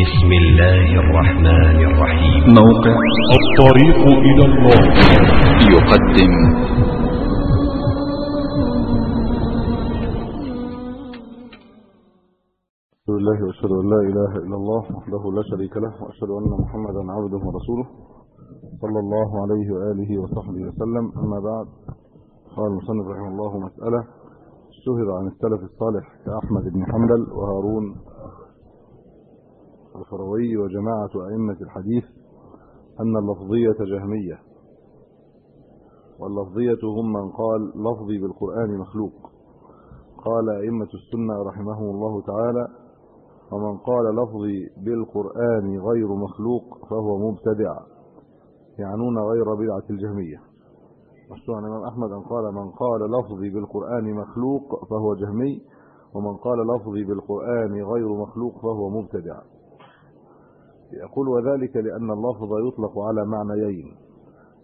بسم الله الرحمن الرحيم. موقع الطريق إلى الله. يقدم. بسم الله وأشهد أن لا إله إلا الله وحده لا شريك له وأشهد أن محمدا عبده ورسوله صلى الله عليه وآله وصحبه وسلم. أما بعد قال المصنف رحمه الله مسألة اشتهر عن السلف الصالح كأحمد بن حنبل وهارون الفروي وجماعة أئمة الحديث أن اللفظية جهمية واللفظية هم من قال لفظي بالقرآن مخلوق. قال أئمة السنة رحمهم الله تعالى ومن قال لفظي بالقرآن غير مخلوق فهو مبتدع يعنون غير بدعة الجهمية. مشروع الإمام أحمد أن قال من قال لفظي بالقرآن مخلوق فهو جهمي ومن قال لفظي بالقرآن غير مخلوق فهو مبتدع. يقول وذلك لأن اللفظ يطلق على معنيين.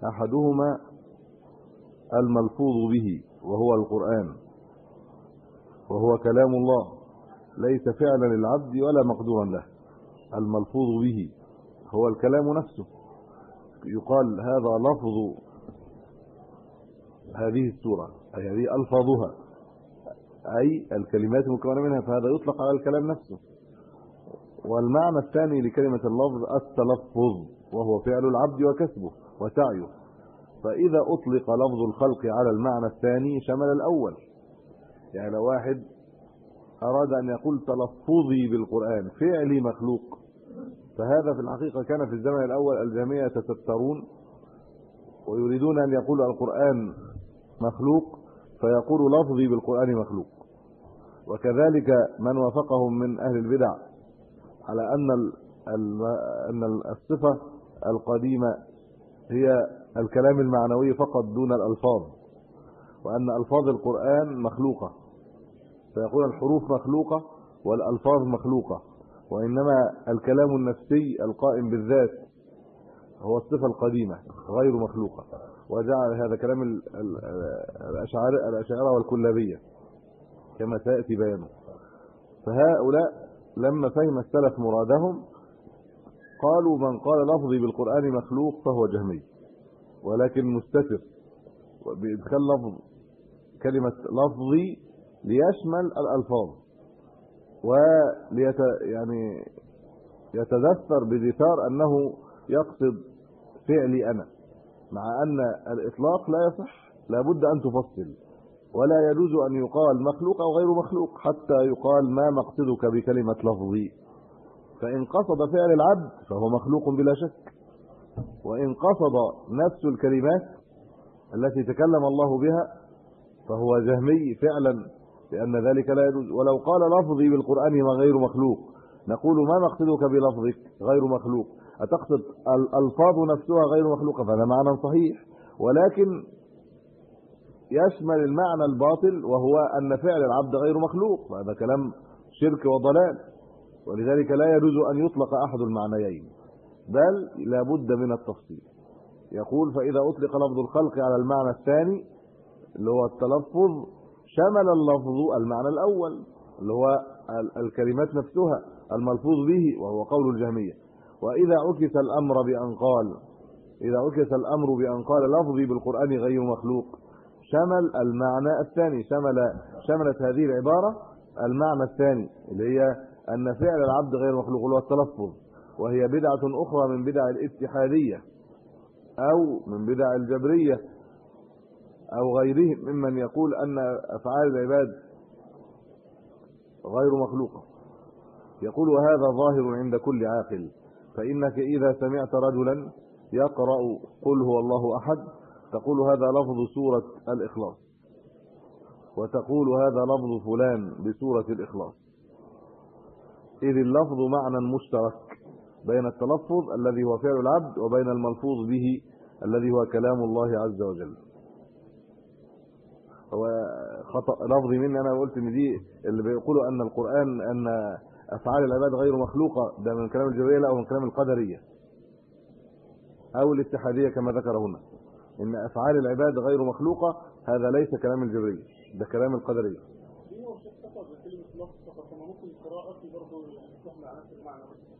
أحدهما الملفوظ به وهو القرآن وهو كلام الله ليس فعلا للعبد ولا مقدورا له. الملفوظ به هو الكلام نفسه. يقال هذا لفظ هذه السورة أي هذه ألفاظها أي الكلمات المكونة منها فهذا يطلق على الكلام نفسه. والمعنى الثاني لكلمة اللفظ التلفظ وهو فعل العبد وكسبه وسعيه. فإذا أطلق لفظ الخلق على المعنى الثاني شمل الأول. يعني لو واحد أراد أن يقول تلفظي بالقرآن فعلي مخلوق. فهذا في الحقيقة كان في الزمن الأول الجميع يتسترون ويريدون أن يقولوا القرآن مخلوق فيقول لفظي بالقرآن مخلوق. وكذلك من وافقهم من أهل البدع. على أن أن الصفة القديمة هي الكلام المعنوي فقط دون الألفاظ وأن ألفاظ القرآن مخلوقة. فيقول الحروف مخلوقة والألفاظ مخلوقة وإنما الكلام النفسي القائم بالذات هو الصفة القديمة غير مخلوقة. وجعل هذا كلام الاشاعره الاشاعره والكلابية كما سيأتي بيانه. فهؤلاء لما فهم السلف مرادهم قالوا من قال لفظي بالقرآن مخلوق فهو جهمي ولكن مستتر. بادخال لفظ كلمة لفظي ليشمل الألفاظ وليت يعني يتذكر بدثار أنه يقصد فعلي أنا مع أن الإطلاق لا يصح لابد أن تفصل. ولا يجوز أن يقال مخلوق أو غير مخلوق حتى يقال ما مقصدك بكلمة لفظي. فإن قصد فعل العبد فهو مخلوق بلا شك. وإن قصد نفس الكلمات التي تكلم الله بها فهو جهمي فعلا لأن ذلك لا يجوز. ولو قال لفظي بالقرآن ما غير مخلوق نقول ما مقصدك بلفظك غير مخلوق؟ أتقصد الألفاظ نفسها غير مخلوقة؟ فهذا معنى صحيح. ولكن يشمل المعنى الباطل وهو أن فعل العبد غير مخلوق وهذا كلام شرك وضلال. ولذلك لا يجوز أن يطلق أحد المعنيين بل لابد من التفصيل. يقول فإذا أطلق لفظ الخلق على المعنى الثاني اللي هو التلفظ شمل اللفظ المعنى الأول اللي هو الكلمات نفسها الملفوظ به وهو قول الجهمية. وإذا عكس الأمر بأن قال إذا عكس الأمر بأن قال لفظي بالقرآن غير مخلوق شمل المعنى الثاني. شمل شملت هذه العبارة المعنى الثاني اللي هي أن فعل العبد غير مخلوق هو التلفظ وهي بدعة أخرى من بدع الاتحادية أو من بدع الجبرية أو غيرهم ممن يقول أن أفعال العباد غير مخلوقة. يقول وهذا ظاهر عند كل عاقل فإنك إذا سمعت رجلا يقرأ قل هو الله أحد تقول هذا لفظ سورة الإخلاص. وتقول هذا لفظ فلان بسورة الإخلاص. إذ اللفظ معنى مشترك بين التلفظ الذي هو فعل العبد وبين الملفوظ به الذي هو كلام الله عز وجل. هو خطأ لفظي مني أنا قلت إن دي اللي بيقولوا أن القرآن أن أفعال العباد غير مخلوقة ده من كلام الجبرية لا أو من كلام القدرية. أو الاتحادية كما ذكر هنا إن أفعال العباد غير مخلوقة هذا ليس كلام الجبريه ده كلام القدريه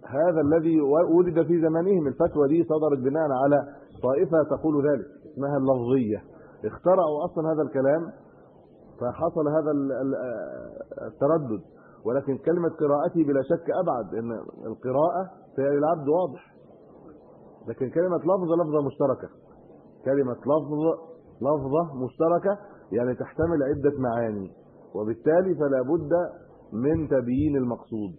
هذا الذي ولد في زمانهم الفتوى دي صدرت بناء على طائفة تقول ذلك اسمها اللفظية. اخترعوا أصلا هذا الكلام فحصل هذا التردد. ولكن كلمة قراءتي بلا شك أبعد إن القراءة فعل العبد واضح. لكن كلمة لفظ لفظة مشتركة. كلمة لفظ لفظة مشتركة يعني تحتمل عدة معاني. وبالتالي فلا بد من تبيين المقصود.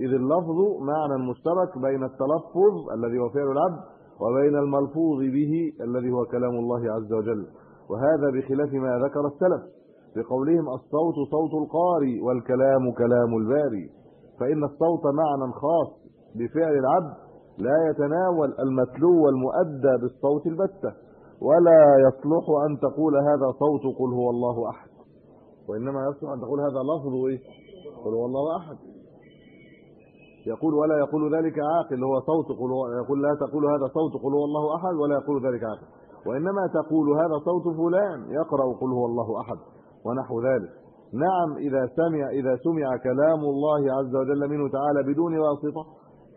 إذ اللفظ معنى مشترك بين التلفظ الذي هو فعل العبد وبين الملفوظ به الذي هو كلام الله عز وجل. وهذا بخلاف ما ذكر السلف بقولهم الصوت صوت القاري والكلام كلام الباري فإن الصوت معنى خاص بفعل العبد لا يتناول المتلو والمؤدى بالصوت البتة. ولا يصلح أن تقول هذا صوت قل هو الله أحد. وإنما يصلح أن تقول هذا لفظ إيه؟ قل هو الله أحد. يقول ولا يقول ذلك عاقل هو صوت قل هو يقول لا تقول هذا صوت قل هو الله أحد ولا يقول ذلك عاقل. وإنما تقول هذا صوت فلان يقرأ قل هو الله أحد ونحو ذلك. نعم إذا سمع إذا سمع كلام الله عز وجل منه تعالى بدون واسطة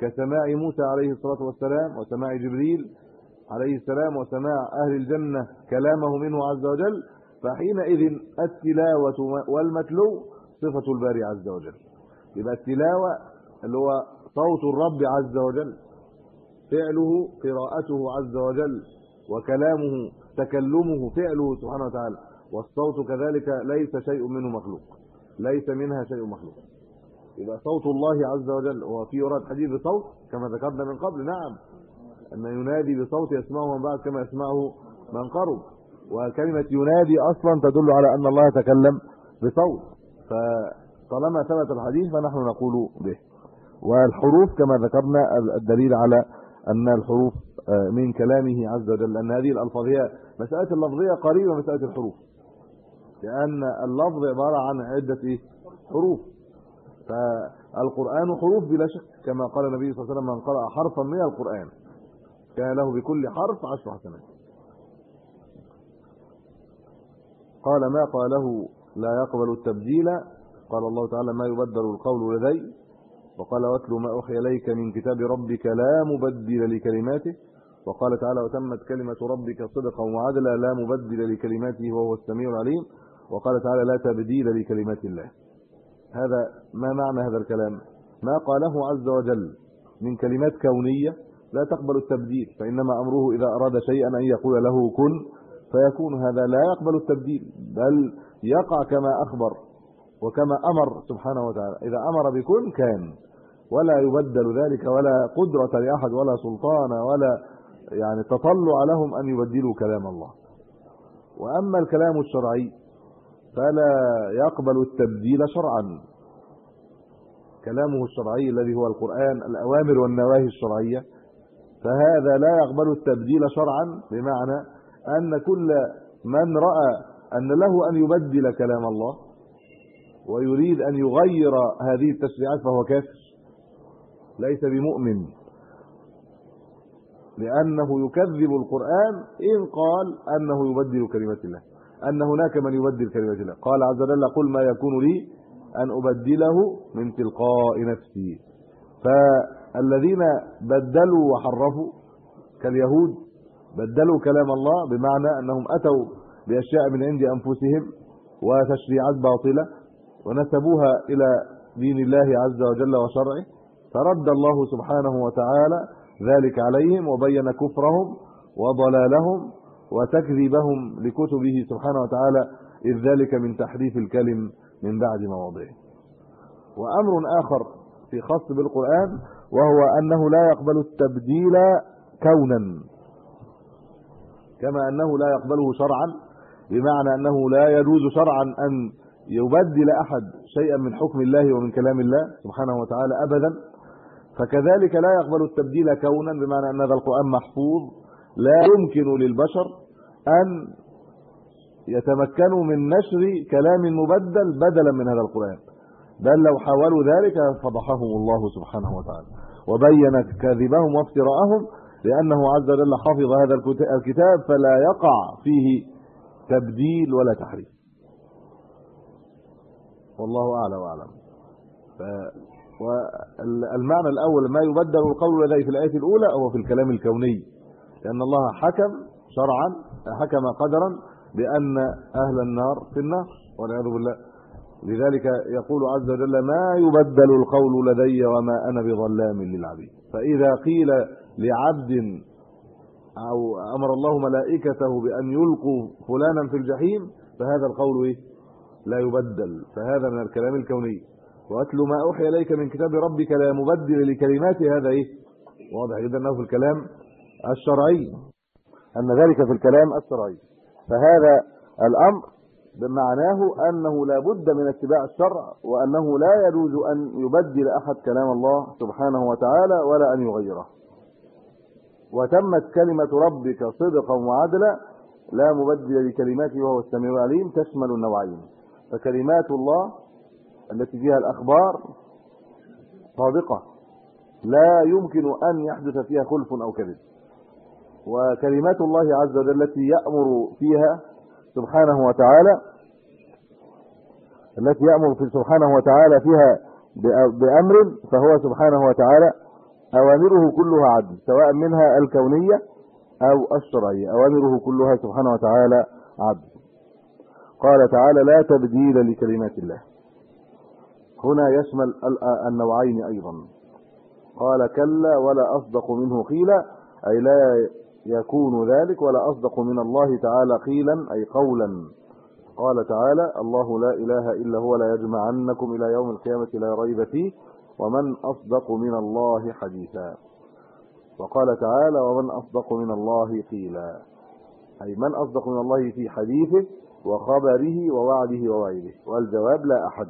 كسماع موسى عليه الصلاة والسلام وسماع جبريل عليه السلام وسماع أهل الجنة كلامه منه عز وجل فحينئذ التلاوة والمتلو صفة الباري عز وجل. يبقى التلاوة اللي هو صوت الرب عز وجل فعله قراءته عز وجل وكلامه تكلمه فعله سبحانه وتعالى. والصوت كذلك ليس شيء منه مخلوق ليس منها شيء مخلوق. يبقى صوت الله عز وجل هو في ورد حديث بصوت كما ذكرنا من قبل. نعم. أن ينادي بصوت يسمعه من بعد كما يسمعه من قرب. وكلمة ينادي أصلا تدل على أن الله تكلم بصوت. فطالما ثبت الحديث فنحن نقول به. والحروف كما ذكرنا الدليل على أن الحروف آه، من كلامه عز وجل أن هذه الألفاظ هي مسألة اللفظيه قريبة من مسألة الحروف. لأن اللفظ عبارة عن عدة إيه؟ حروف. فالقرآن حروف بلا شك كما قال النبي صلى الله عليه وسلم من قرأ حرفا من القرآن. كان له بكل حرف عشر حسنات. قال ما قاله لا يقبل التبديل. قال الله تعالى ما يبدل القول لدي. وقال واتل ما أوحي إليك من كتاب ربك لا مبدل لكلماته. وقال تعالى وتمت كلمة ربك صدقا وعدلا لا مبدل لكلماته وهو السميع العليم. وقال تعالى لا تبديل لكلمات الله. هذا ما معنى هذا الكلام؟ ما قاله عز وجل من كلمات كونية لا تقبل التبديل فإنما أمره إذا أراد شيئا أن يقول له كن فيكون هذا لا يقبل التبديل بل يقع كما أخبر وكما أمر سبحانه وتعالى. إذا أمر بكن كان ولا يبدل ذلك ولا قدرة لأحد ولا سلطان ولا يعني تطلع لهم أن يبدلوا كلام الله. وأما الكلام الشرعي فلا يقبل التبديل شرعا. كلامه الشرعي الذي هو القرآن الأوامر والنواهي الشرعية فهذا لا يقبل التبديل شرعا بمعنى أن كل من رأى أن له أن يبدل كلام الله ويريد أن يغير هذه التشريعات فهو كافر ليس بمؤمن. لأنه يكذب القرآن إن قال أنه يبدل كلمات الله أن هناك من يبدل كلمات الله. قال عز وجل قل ما يكون لي أن أبدله من تلقاء نفسي. فالذين بدلوا وحرفوا كاليهود بدلوا كلام الله بمعنى أنهم أتوا بأشياء من عند أنفسهم وتشريعات باطلة ونسبوها إلى دين الله عز وجل وشرعه فرد الله سبحانه وتعالى ذلك عليهم وبين كفرهم وضلالهم وتكذيبهم لكتبه سبحانه وتعالى إذ ذلك من تحريف الكلم من بعد مواضعه وأمر آخر في خاص بالقرآن وهو أنه لا يقبل التبديل كونا كما أنه لا يقبله شرعا بمعنى أنه لا يجوز شرعا أن يبدل أحد شيئا من حكم الله ومن كلام الله سبحانه وتعالى أبدا. فكذلك لا يقبل التبديل كونا بمعنى أن هذا القرآن محفوظ لا يمكن للبشر أن يتمكنوا من نشر كلام مبدل بدلا من هذا القرآن. بل لو حاولوا ذلك فضحهم الله سبحانه وتعالى. وبين كذبهم وافتراءهم لأنه عز وجل حفظ هذا الكتاب فلا يقع فيه تبديل ولا تحريف. والله أعلى وأعلم. ف والمعنى الأول ما يبدل القول لديه في الآية الأولى هو في الكلام الكوني. لأن الله حكم شرعا حكم قدرا بأن أهل النار في النار والعياذ بالله. لذلك يقول عز وجل ما يبدل القول لدي وما أنا بظلام للعبيد. فإذا قيل لعبد أو أمر الله ملائكته بأن يلقوا فلانا في الجحيم فهذا القول إيه؟ لا يبدل. فهذا من الكلام الكوني. وأتل ما أوحي إليك من كتاب ربك لا مبدل لكلماته هذا إيه؟ واضح جدا أنه في الكلام الشرعي. أن ذلك في الكلام الشرعي. فهذا الأمر بمعناه أنه لا بد من اتباع الشرع وأنه لا يجوز أن يبدل أحد كلام الله سبحانه وتعالى ولا أن يغيره. وتمت كلمة ربك صدقا وعدلا لا مبدل لكلماته وهو السميع العليم تشمل النوعين. فكلمات الله التي فيها الأخبار صادقة لا يمكن أن يحدث فيها خلف أو كذب. وكلمات الله عز وجل التي يأمر فيها سبحانه وتعالى التي يأمر في سبحانه وتعالى فيها بأمر فهو سبحانه وتعالى أوامره كلها عدل سواء منها الكونية أو الشرعية أوامره كلها سبحانه وتعالى عدل. قال تعالى لا تبديل لكلمات الله. هنا يشمل النوعين أيضا. قال كلا ولا أصدق منه قيلا أي لا يكون ذلك ولا أصدق من الله تعالى قيلا أي قولا. قال تعالى الله لا إله إلا هو لا يجمعنكم إلى يوم القيامة لا ريب فيه ومن أصدق من الله حديثا. وقال تعالى ومن أصدق من الله قيلا. أي من أصدق من الله في حديثه وخبره ووعده ووعيده. والجواب لا أحد.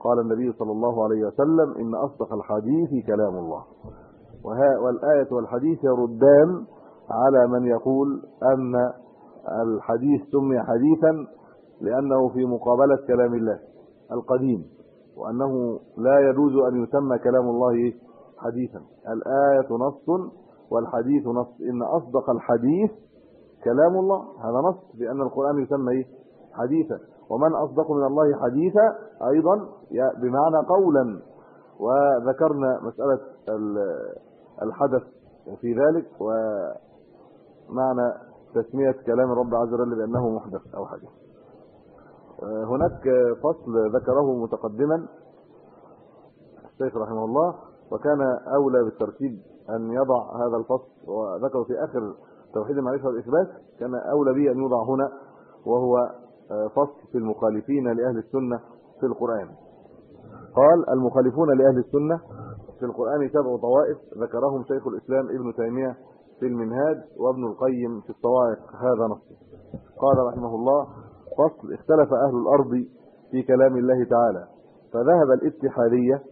قال النبي صلى الله عليه وسلم إن أصدق الحديث كلام الله. والآية والحديث يردان على من يقول أن الحديث سمي حديثا لأنه في مقابلة كلام الله القديم وأنه لا يجوز أن يسمى كلام الله حديثا. الآية نص والحديث نص. إن أصدق الحديث كلام الله. هذا نص بأن القرآن يسمى حديثا. ومن أصدق من الله حديثا أيضا بمعنى قولا. وذكرنا مسألة الحدث في ذلك ومعنى تسمية كلام الرب عز وجل بأنه محدث أو حديث. هناك فصل ذكره متقدما الشيخ رحمه الله وكان أولى بالترتيب أن يضع هذا الفصل وذكره في آخر توحيد المعرفة والإثبات كان أولى به أن يوضع هنا وهو فصل في المخالفين لأهل السنة في القرآن. قال المخالفون لأهل السنة في القرآن سبع طوائف ذكرهم شيخ الإسلام ابن تيمية في المنهاج وابن القيم في الصواعق هذا نص قال رحمه الله فصل اختلف أهل الأرض في كلام الله تعالى فذهب الاتحادية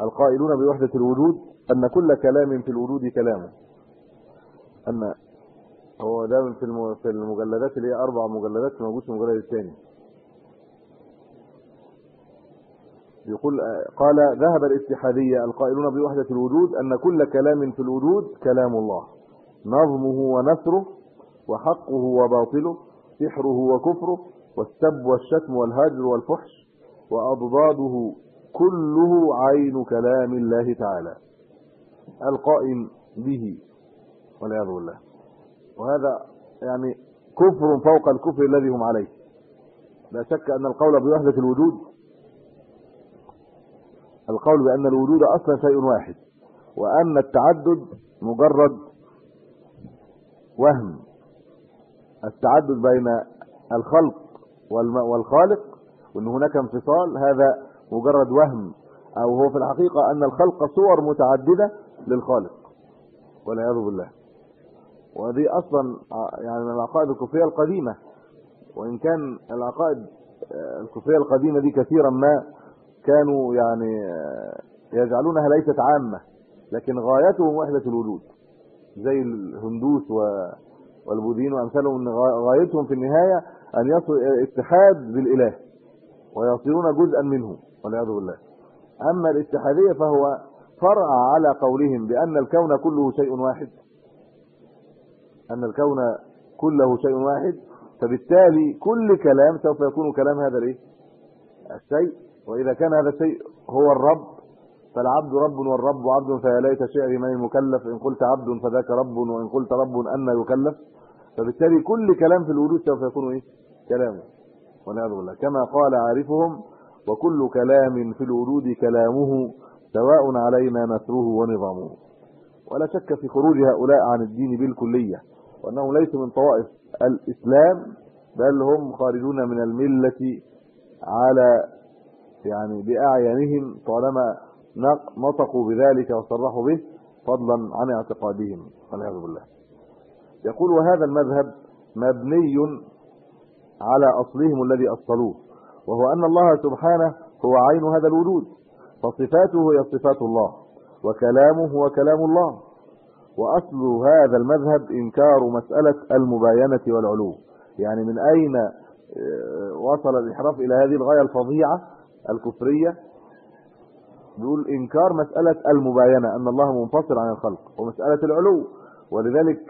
القائلون بوحدة الوجود أن كل كلام في الوجود كلامه أن هو ده في في المجلدات اللي هي أربع مجلدات موجود في المجلد الثاني. يقول قال ذهب الاتحادية القائلون بوحدة الوجود أن كل كلام في الوجود كلام الله. نظمه ونثره وحقه وباطله سحره وكفره والسب والشتم والهجر والفحش وأضداده كله عين كلام الله تعالى القائم به والعياذ بالله. وهذا يعني كفر فوق الكفر الذي هم عليه. لا شك أن القول بوحدة الوجود القول بأن الوجود أصلا شيء واحد وأن التعدد مجرد وهم التعدد بين الخلق والخالق وإن هناك انفصال هذا مجرد وهم أو هو في الحقيقة أن الخلق صور متعددة للخالق والعياذ بالله. ودي أصلا يعني من العقائد الكفريه القديمة. وإن كان العقائد الكفريه القديمة دي كثيرا ما كانوا يعني يجعلونها ليست عامة لكن غايتهم وحدة الوجود. زي الهندوس والبوذيين وأمثالهم إن غايتهم في النهاية أن يصل إلى اتحاد بالإله ويصيرون جزءا منه والعياذ بالله. أما الاتحادية فهو فرع على قولهم بأن الكون كله شيء واحد. أن الكون كله شيء واحد. فبالتالي كل كلام سوف يكون كلام هذا الإيه؟ الشيء. وإذا كان هذا الشيء هو الرب فالعبد رب والرب عبد فيا ليت شعري من المكلف إن قلت عبد فذاك رب وإن قلت رب أن يكلف. فبالتالي كل كلام في الوجود سوف يكون إيه؟ كلامه. والعياذ بالله. كما قال عارفهم وكل كلام في الوجود كلامه سواء علينا نثره ونظامه. ولا شك في خروج هؤلاء عن الدين بالكلية وأنهم ليسوا من طوائف الإسلام بل هم خارجون من الملة على يعني باعيانهم طالما نطقوا بذلك وصرحوا به فضلا عن اعتقادهم والعياذ بالله. يقول وهذا المذهب مبني على أصلهم الذي أصلوه وهو أن الله سبحانه هو عين هذا الوجود فصفاته هي صفات الله وكلامه هو كلام الله. وأصل هذا المذهب إنكار مسألة المباينة والعلو يعني من أين آه، وصل الانحراف إلى هذه الغاية الفظيعة الكفرية؟ بيقول إنكار مسألة المباينة أن الله منفصل عن الخلق ومسألة العلو. ولذلك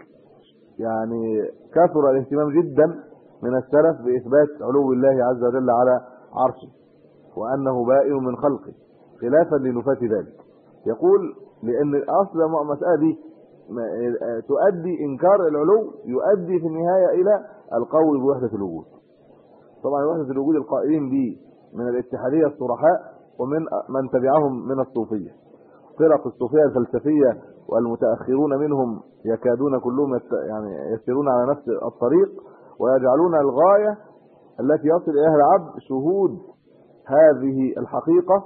يعني كثر الاهتمام جدا من السلف بإثبات علو الله عز وجل على عرشه وأنه بائن من خلقه خلافا لنفاة ذلك. يقول لأن أصل المساله دي تؤدي إنكار العلو يؤدي في النهاية إلى القول بوحدة الوجود. طبعا وحدة الوجود القائلين به من الاتحادية الصرحاء ومن من تبعهم من الصوفية. فرق الصوفية الفلسفية والمتأخرون منهم يكادون كلهم يعني يسيرون على نفس الطريق ويجعلون الغاية التي يصل إليها العبد شهود هذه الحقيقة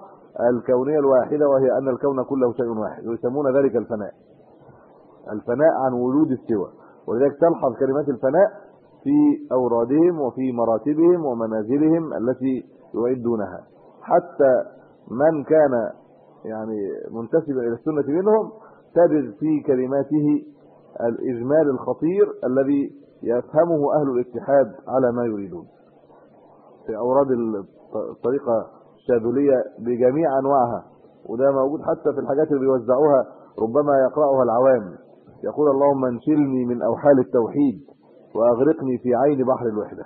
الكونية الواحدة وهي أن الكون كله شيء واحد ويسمون ذلك الفناء. الفناء عن وجود السوى. ولذلك تلحظ كلمات الفناء في أورادهم وفي مراتبهم ومنازلهم التي يعدونها. حتى من كان يعني منتسبا إلى السنة منهم تجد في كلماته الإجمال الخطير الذي يفهمه أهل الاتحاد على ما يريدون. في أوراد الطريقة الشاذلية بجميع أنواعها وده موجود حتى في الحاجات اللي بيوزعوها ربما يقرأها العوام. يقول اللهم انشلني من أوحال التوحيد وأغرقني في عين بحر الوحدة.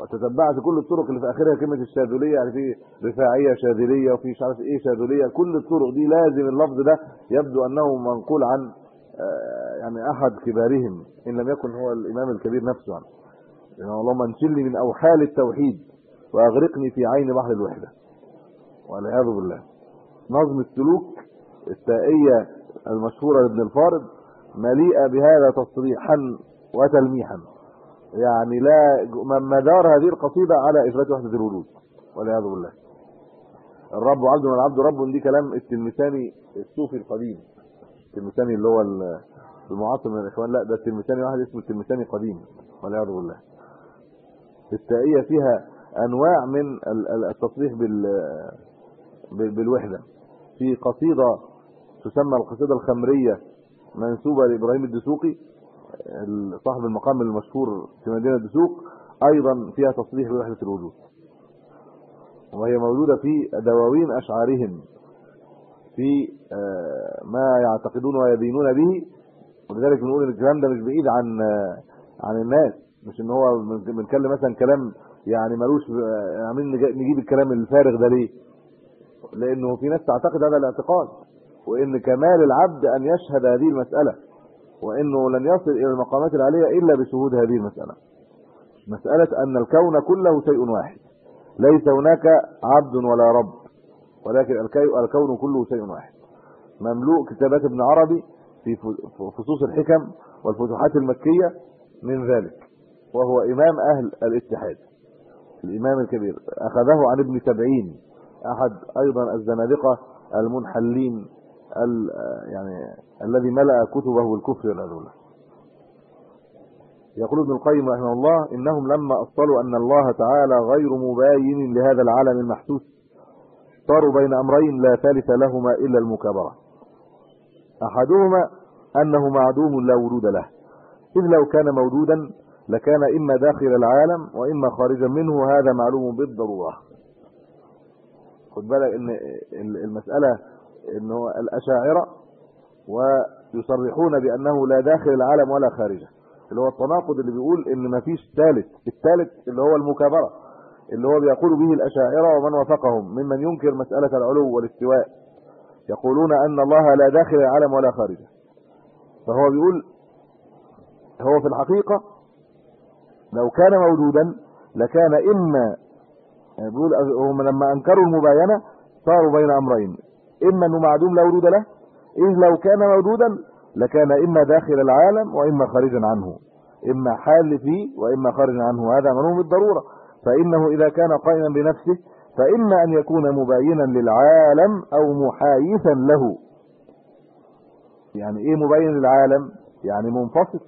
وتتبعت كل الطرق اللي في آخرها كلمة الشاذلية يعني في رفاعية شاذلية وفي مش عارف إيه شاذلية كل الطرق دي لازم اللفظ ده يبدو أنه منقول عن آه، يعني أحد كبارهم إن لم يكن هو الإمام الكبير نفسه. يعني, يعني اللهم انشلني من أوحال التوحيد وأغرقني في عين بحر الوحدة. والعياذ بالله. نظم السلوك التائية المشهورة لابن الفارض مليئة بهذا تصريحا وتلميحا. يعني لا مدار هذه القصيدة على إثبات وحدة الوجود والعياذ بالله. الرب عبد والعبد رب دي كلام التلمساني الصوفي القديم. التلمساني اللي هو المعاصر من الإخوان. لا ده التلمساني واحد اسمه التلمساني قديم. والعياذ بالله. التائيه فيها أنواع من التصريح بال بالوحدة. في قصيدة تسمى القصيدة الخمرية منسوبة لإبراهيم الدسوقي. صاحب المقام المشهور في مدينة دسوق أيضا فيها تصريح بوحدة الوجود. وهي موجودة في دواوين أشعارهم في آه، ما يعتقدون ويدينون به. ولذلك بنقول إن الكلام ده مش بعيد عن آه، عن الناس. مش إن هو بنتكلم مثلا كلام يعني ملوش آه، عاملين نجيب الكلام الفارغ ده ليه؟ لأنه في ناس تعتقد هذا الاعتقاد. وإن كمال العبد أن يشهد هذه المسألة. وإنه لن يصل إلى المقامات العالية إلا بشهود هذه المسألة. مسألة أن الكون كله شيء واحد. ليس هناك عبد ولا رب ولكن الكون كله شيء واحد. مملوء كتابات ابن عربي في فصوص الحكم والفتوحات المكية من ذلك وهو إمام أهل الاتحاد. الإمام الكبير. أخذه عن ابن سبعين أحد أيضا الزنادقة المنحلين. يعني الذي ملأ كتبه بالكفر والعذاب يقول ابن القيم رحمه الله إنهم لما اصلوا أن الله تعالى غير مباين لهذا العالم المحسوس صاروا بين أمرين لا ثالث لهما إلا المكابرة. أحدهما أنه معدوم لا وجود له. إذ لو كان موجودا لكان إما داخل العالم وإما خارجا منه هذا معلوم بالضرورة. خد بالك إن المسألة إنه الأشاعرة ويصرحون بأنه لا داخل العالم ولا خارجه. اللي هو التناقض اللي بيقول إن مفيش ثالث الثالث اللي هو المكابرة اللي هو بيقول به الأشاعرة ومن وافقهم ممن ينكر مسألة العلو والاستواء. يقولون أن الله لا داخل العالم ولا خارجه. فهو بيقول هو في الحقيقة لو كان موجودا لكان إما يعني بيقول هم لما أنكروا المباينة صاروا بين أمرين. إما أنه معدوم لا وجود له إذ لو كان موجودا لكان إما داخل العالم وإما خارجا عنه. إما حال فيه وإما خارجا عنه. هذا معلوم بالضرورة. فإنه إذا كان قائما بنفسه فإما أن يكون مباينا للعالم أو محايثا له. يعني إيه مبين للعالم؟ يعني منفصل.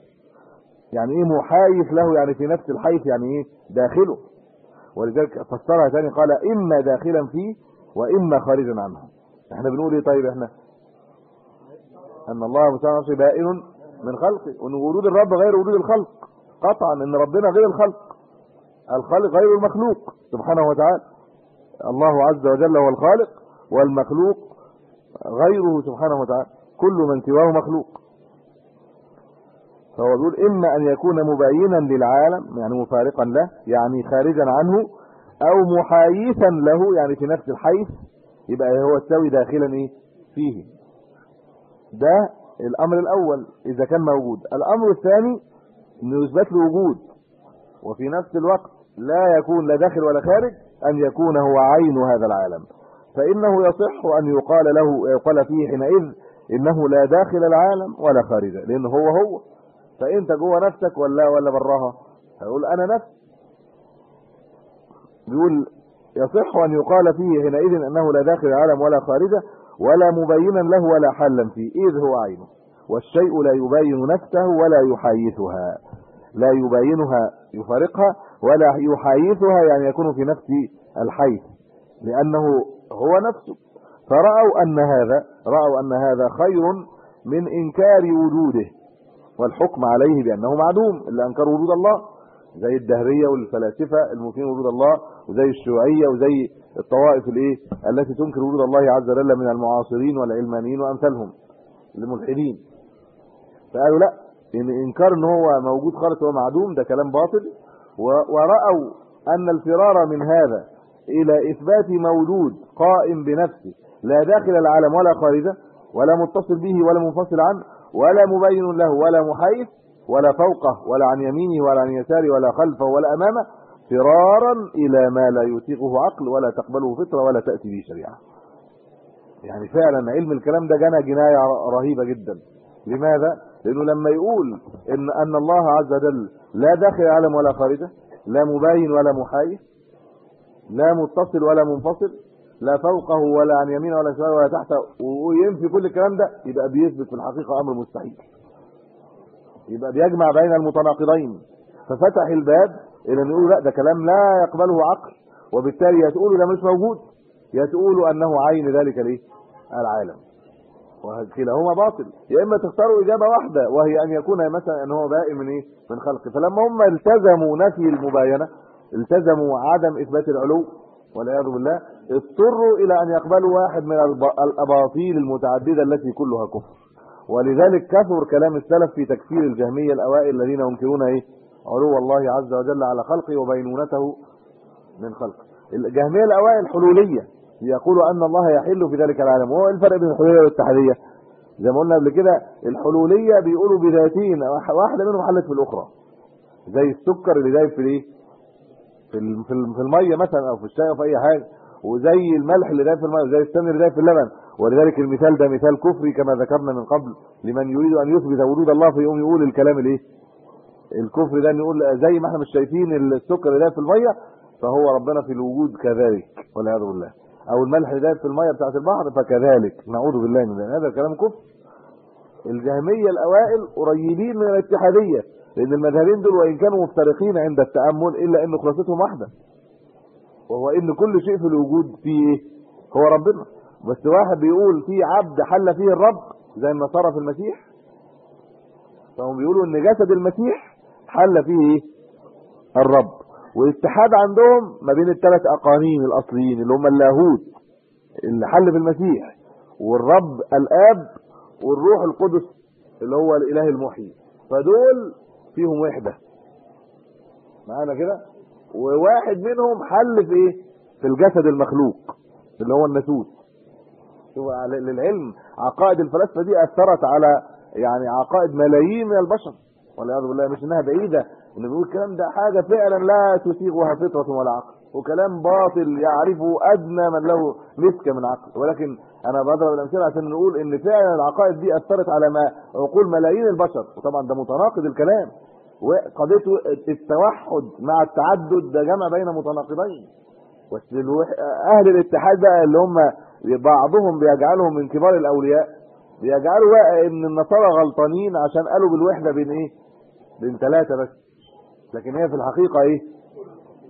يعني إيه محايث له؟ يعني في نفس الحيث يعني إيه داخله. ولذلك فسرها ثاني قال إما داخلا فيه وإما خارجا عنه. إحنا بنقول إيه طيب إحنا؟ ان الله مستعان بائن من خلقه وإن وجود الرب غير وجود الخلق. قطعا إن ربنا غير الخلق. الخالق غير المخلوق سبحانه وتعالى. الله عز وجل هو الخالق والمخلوق غيره سبحانه وتعالى. كل من سواه مخلوق. فهو بيقول إما أن يكون مباينا للعالم يعني مفارقا له يعني خارجا عنه أو محايثا له يعني في نفس الحيث يبقى هو السوي داخلا إيه؟ فيه. ده الأمر الأول إذا كان موجود. الأمر الثاني إنه يثبت له وجود. وفي نفس الوقت لا يكون لا داخل ولا خارج أن يكون هو عين هذا العالم. فإنه يصح أن يقال له يقال فيه حينئذ إنه لا داخل العالم ولا خارجه لأنه هو هو. فانت جوه نفسك ولا ولا براها. هيقول أنا نفس. بيقول يصح أن يقال فيه حينئذ أنه لا داخل العالم ولا خارجه ولا مبينا له ولا حلا فيه إذ هو عينه. والشيء لا يبين نفسه ولا يحايثها لا يبينها يفارقها ولا يحايثها يعني يكون في نفس الحيث لأنه هو نفسه. فرأوا أن هذا رأوا أن هذا خير من إنكار وجوده. والحكم عليه بأنه معدوم اللي أنكر وجود الله. زي الدهرية والفلاسفة المنكرين وجود الله وزي الشيوعية وزي الطوائف الإيه؟ التي تنكر وجود الله عز وجل من المعاصرين والعلمانيين وأمثالهم الملحدين. فقالوا لا إن إنكار إن هو موجود خالص هو معدوم ده كلام باطل. ورأوا أن الفرار من هذا إلى إثبات موجود قائم بنفسه لا داخل العالم ولا خارجه ولا متصل به ولا منفصل عنه ولا مبين له ولا محيث ولا فوقه ولا عن يمينه ولا عن يساره ولا خلفه ولا أمامه. فرارا إلى ما لا يطيقه عقل ولا تقبله فطرة ولا تأتي به شريعة. يعني فعلا علم الكلام ده جنى جناية رهيبة جدا. لماذا؟ لأنه لما يقول إن أن الله عز وجل لا داخل العالم ولا خارجه لا مباين ولا محايث لا متصل ولا منفصل لا فوقه ولا عن يمينه ولا شماله ولا تحته وينفي كل الكلام ده يبقى بيثبت في الحقيقة أمر مستحيل. يبقى بيجمع بين المتناقضين. ففتح الباب إلى أن يقول لا ده كلام لا يقبله عقل. وبالتالي يا ده مش موجود يا تقولوا أنه عين ذلك الايه العالم وكلاهما باطل. يا إما تختاروا إجابة واحدة وهي أن يكون مثلا أن هو بائن من إيه؟ من خلقه. فلما هم التزموا نفي المباينة التزموا عدم إثبات العلو والعياذ بالله اضطروا إلى أن يقبلوا واحد من الأباطيل المتعددة التي كلها كفر. ولذلك كثر كلام السلف في تكفير الجهمية الأوائل الذين ينكرون إيه؟ علو الله عز وجل على خلقه وبينونته من خلقه. الجهمية الأوائل حلولية. يقولوا أن الله يحل في ذلك العالم. وهو الفرق بين الحلولية والاتحاديه زي ما قلنا قبل كده الحلولية بيقولوا بذاتين. واحدة منهم حلت في الأخرى. زي السكر اللي دايب في الإيه؟ في في المية مثلا أو في الشاي أو في أي حاجة. وزي الملح اللي دايب في المية وزي السمن اللي دايب في اللبن. ولذلك المثال ده مثال كفري كما ذكرنا من قبل لمن يريد أن يثبت وجود الله فيقوم يقول الكلام الإيه؟ الكفر ده نقول زي ما إحنا مش شايفين السكر دايب في المية فهو ربنا في الوجود كذلك والعياذ بالله. أو الملح دايب في المية بتاعه البحر فكذلك. نعوذ بالله من ذلك. هذا كلام كفر. الجهمية الأوائل قريبين من الاتحادية لأن المذهبين دول وإن كانوا مفترقين عند التأمل إلا إن خلاصتهم واحدة. وهو إن كل شيء في الوجود فيه إيه؟ هو ربنا. بس واحد بيقول في عبد حل فيه الرب زي النصارى في المسيح. فهم بيقولوا إن جسد المسيح حل فيه الرب. والاتحاد عندهم ما بين الثلاث أقانيم الأصليين اللي هم اللاهوت اللي حل في المسيح والرب الآب والروح القدس اللي هو الإله المحيي. فدول فيهم وحدة. معانا كده؟ وواحد منهم حل في إيه؟ في الجسد المخلوق اللي هو الناسوت. للعلم عقائد الفلاسفة دي أثرت على يعني عقائد ملايين من البشر. والعياذ بالله مش إنها بعيدة. انه بيقول الكلام ده حاجة فعلا لا تسيغها فطرة ولا عقل. وكلام باطل يعرفه أدنى من له مسكه من عقل. ولكن أنا بضرب الأمثلة عشان نقول إن فعلا العقائد دي أثرت على ما عقول ملايين البشر. وطبعا ده متناقض الكلام. وقضية التوحد مع التعدد ده جمع بين متناقضين. بس. أهل الاتحاد بقى اللي هم بعضهم بيجعلهم من كبار الأولياء بيجعلوا بقى إن النصارى غلطانين عشان قالوا بالوحدة بين إيه؟ بين ثلاثة بس. لكن هي في الحقيقة إيه؟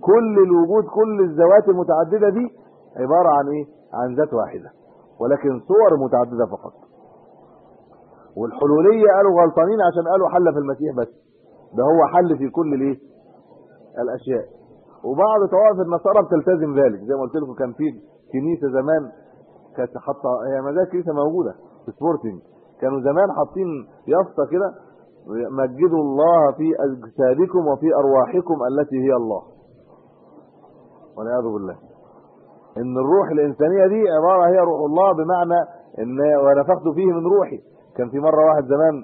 كل الوجود كل الذوات المتعددة دي عبارة عن إيه؟ عن ذات واحدة ولكن صور متعددة فقط. والحلولية قالوا غلطانين عشان قالوا حل في المسيح بس. ده هو حل في كل الإيه؟ الأشياء. وبعض طوائف النصارى بتلتزم ذلك. زي ما قلت لكم كان في كنيسة زمان كانت حاطة هي ما زالت كنيسة موجودة في سبورتنج. كانوا زمان حاطين يافطة كده مجدوا الله في أجسادكم وفي أرواحكم التي هي الله. والعياذ بالله. إن الروح الإنسانية دي عبارة هي روح الله بمعنى إن ونفخت فيه من روحي. كان في مرة واحد زمان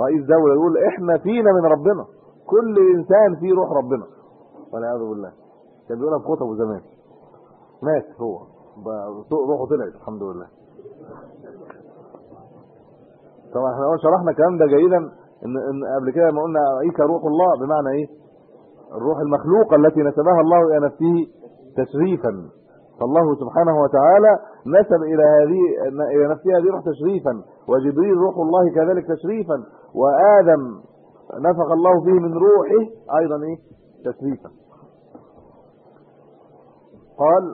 رئيس دولة يقول إحنا فينا من ربنا. كل إنسان فيه روح ربنا. والعياذ بالله. كان بيقولها في خطبه زمان. مات هو. روحه طلعت الحمد لله. طبعا إحنا شرحنا الكلام ده جيدا. قبل كده ما قلنا عيسى روح الله بمعنى إيه؟ الروح المخلوقة التي نسبها الله إلى نفسه تشريفا. فالله سبحانه وتعالى نسب إلى هذه إلى نفسه هذه روح تشريفا. وجبريل روح الله كذلك تشريفا. وآدم نفخ الله فيه من روحه أيضا إيه؟ تشريفا. قال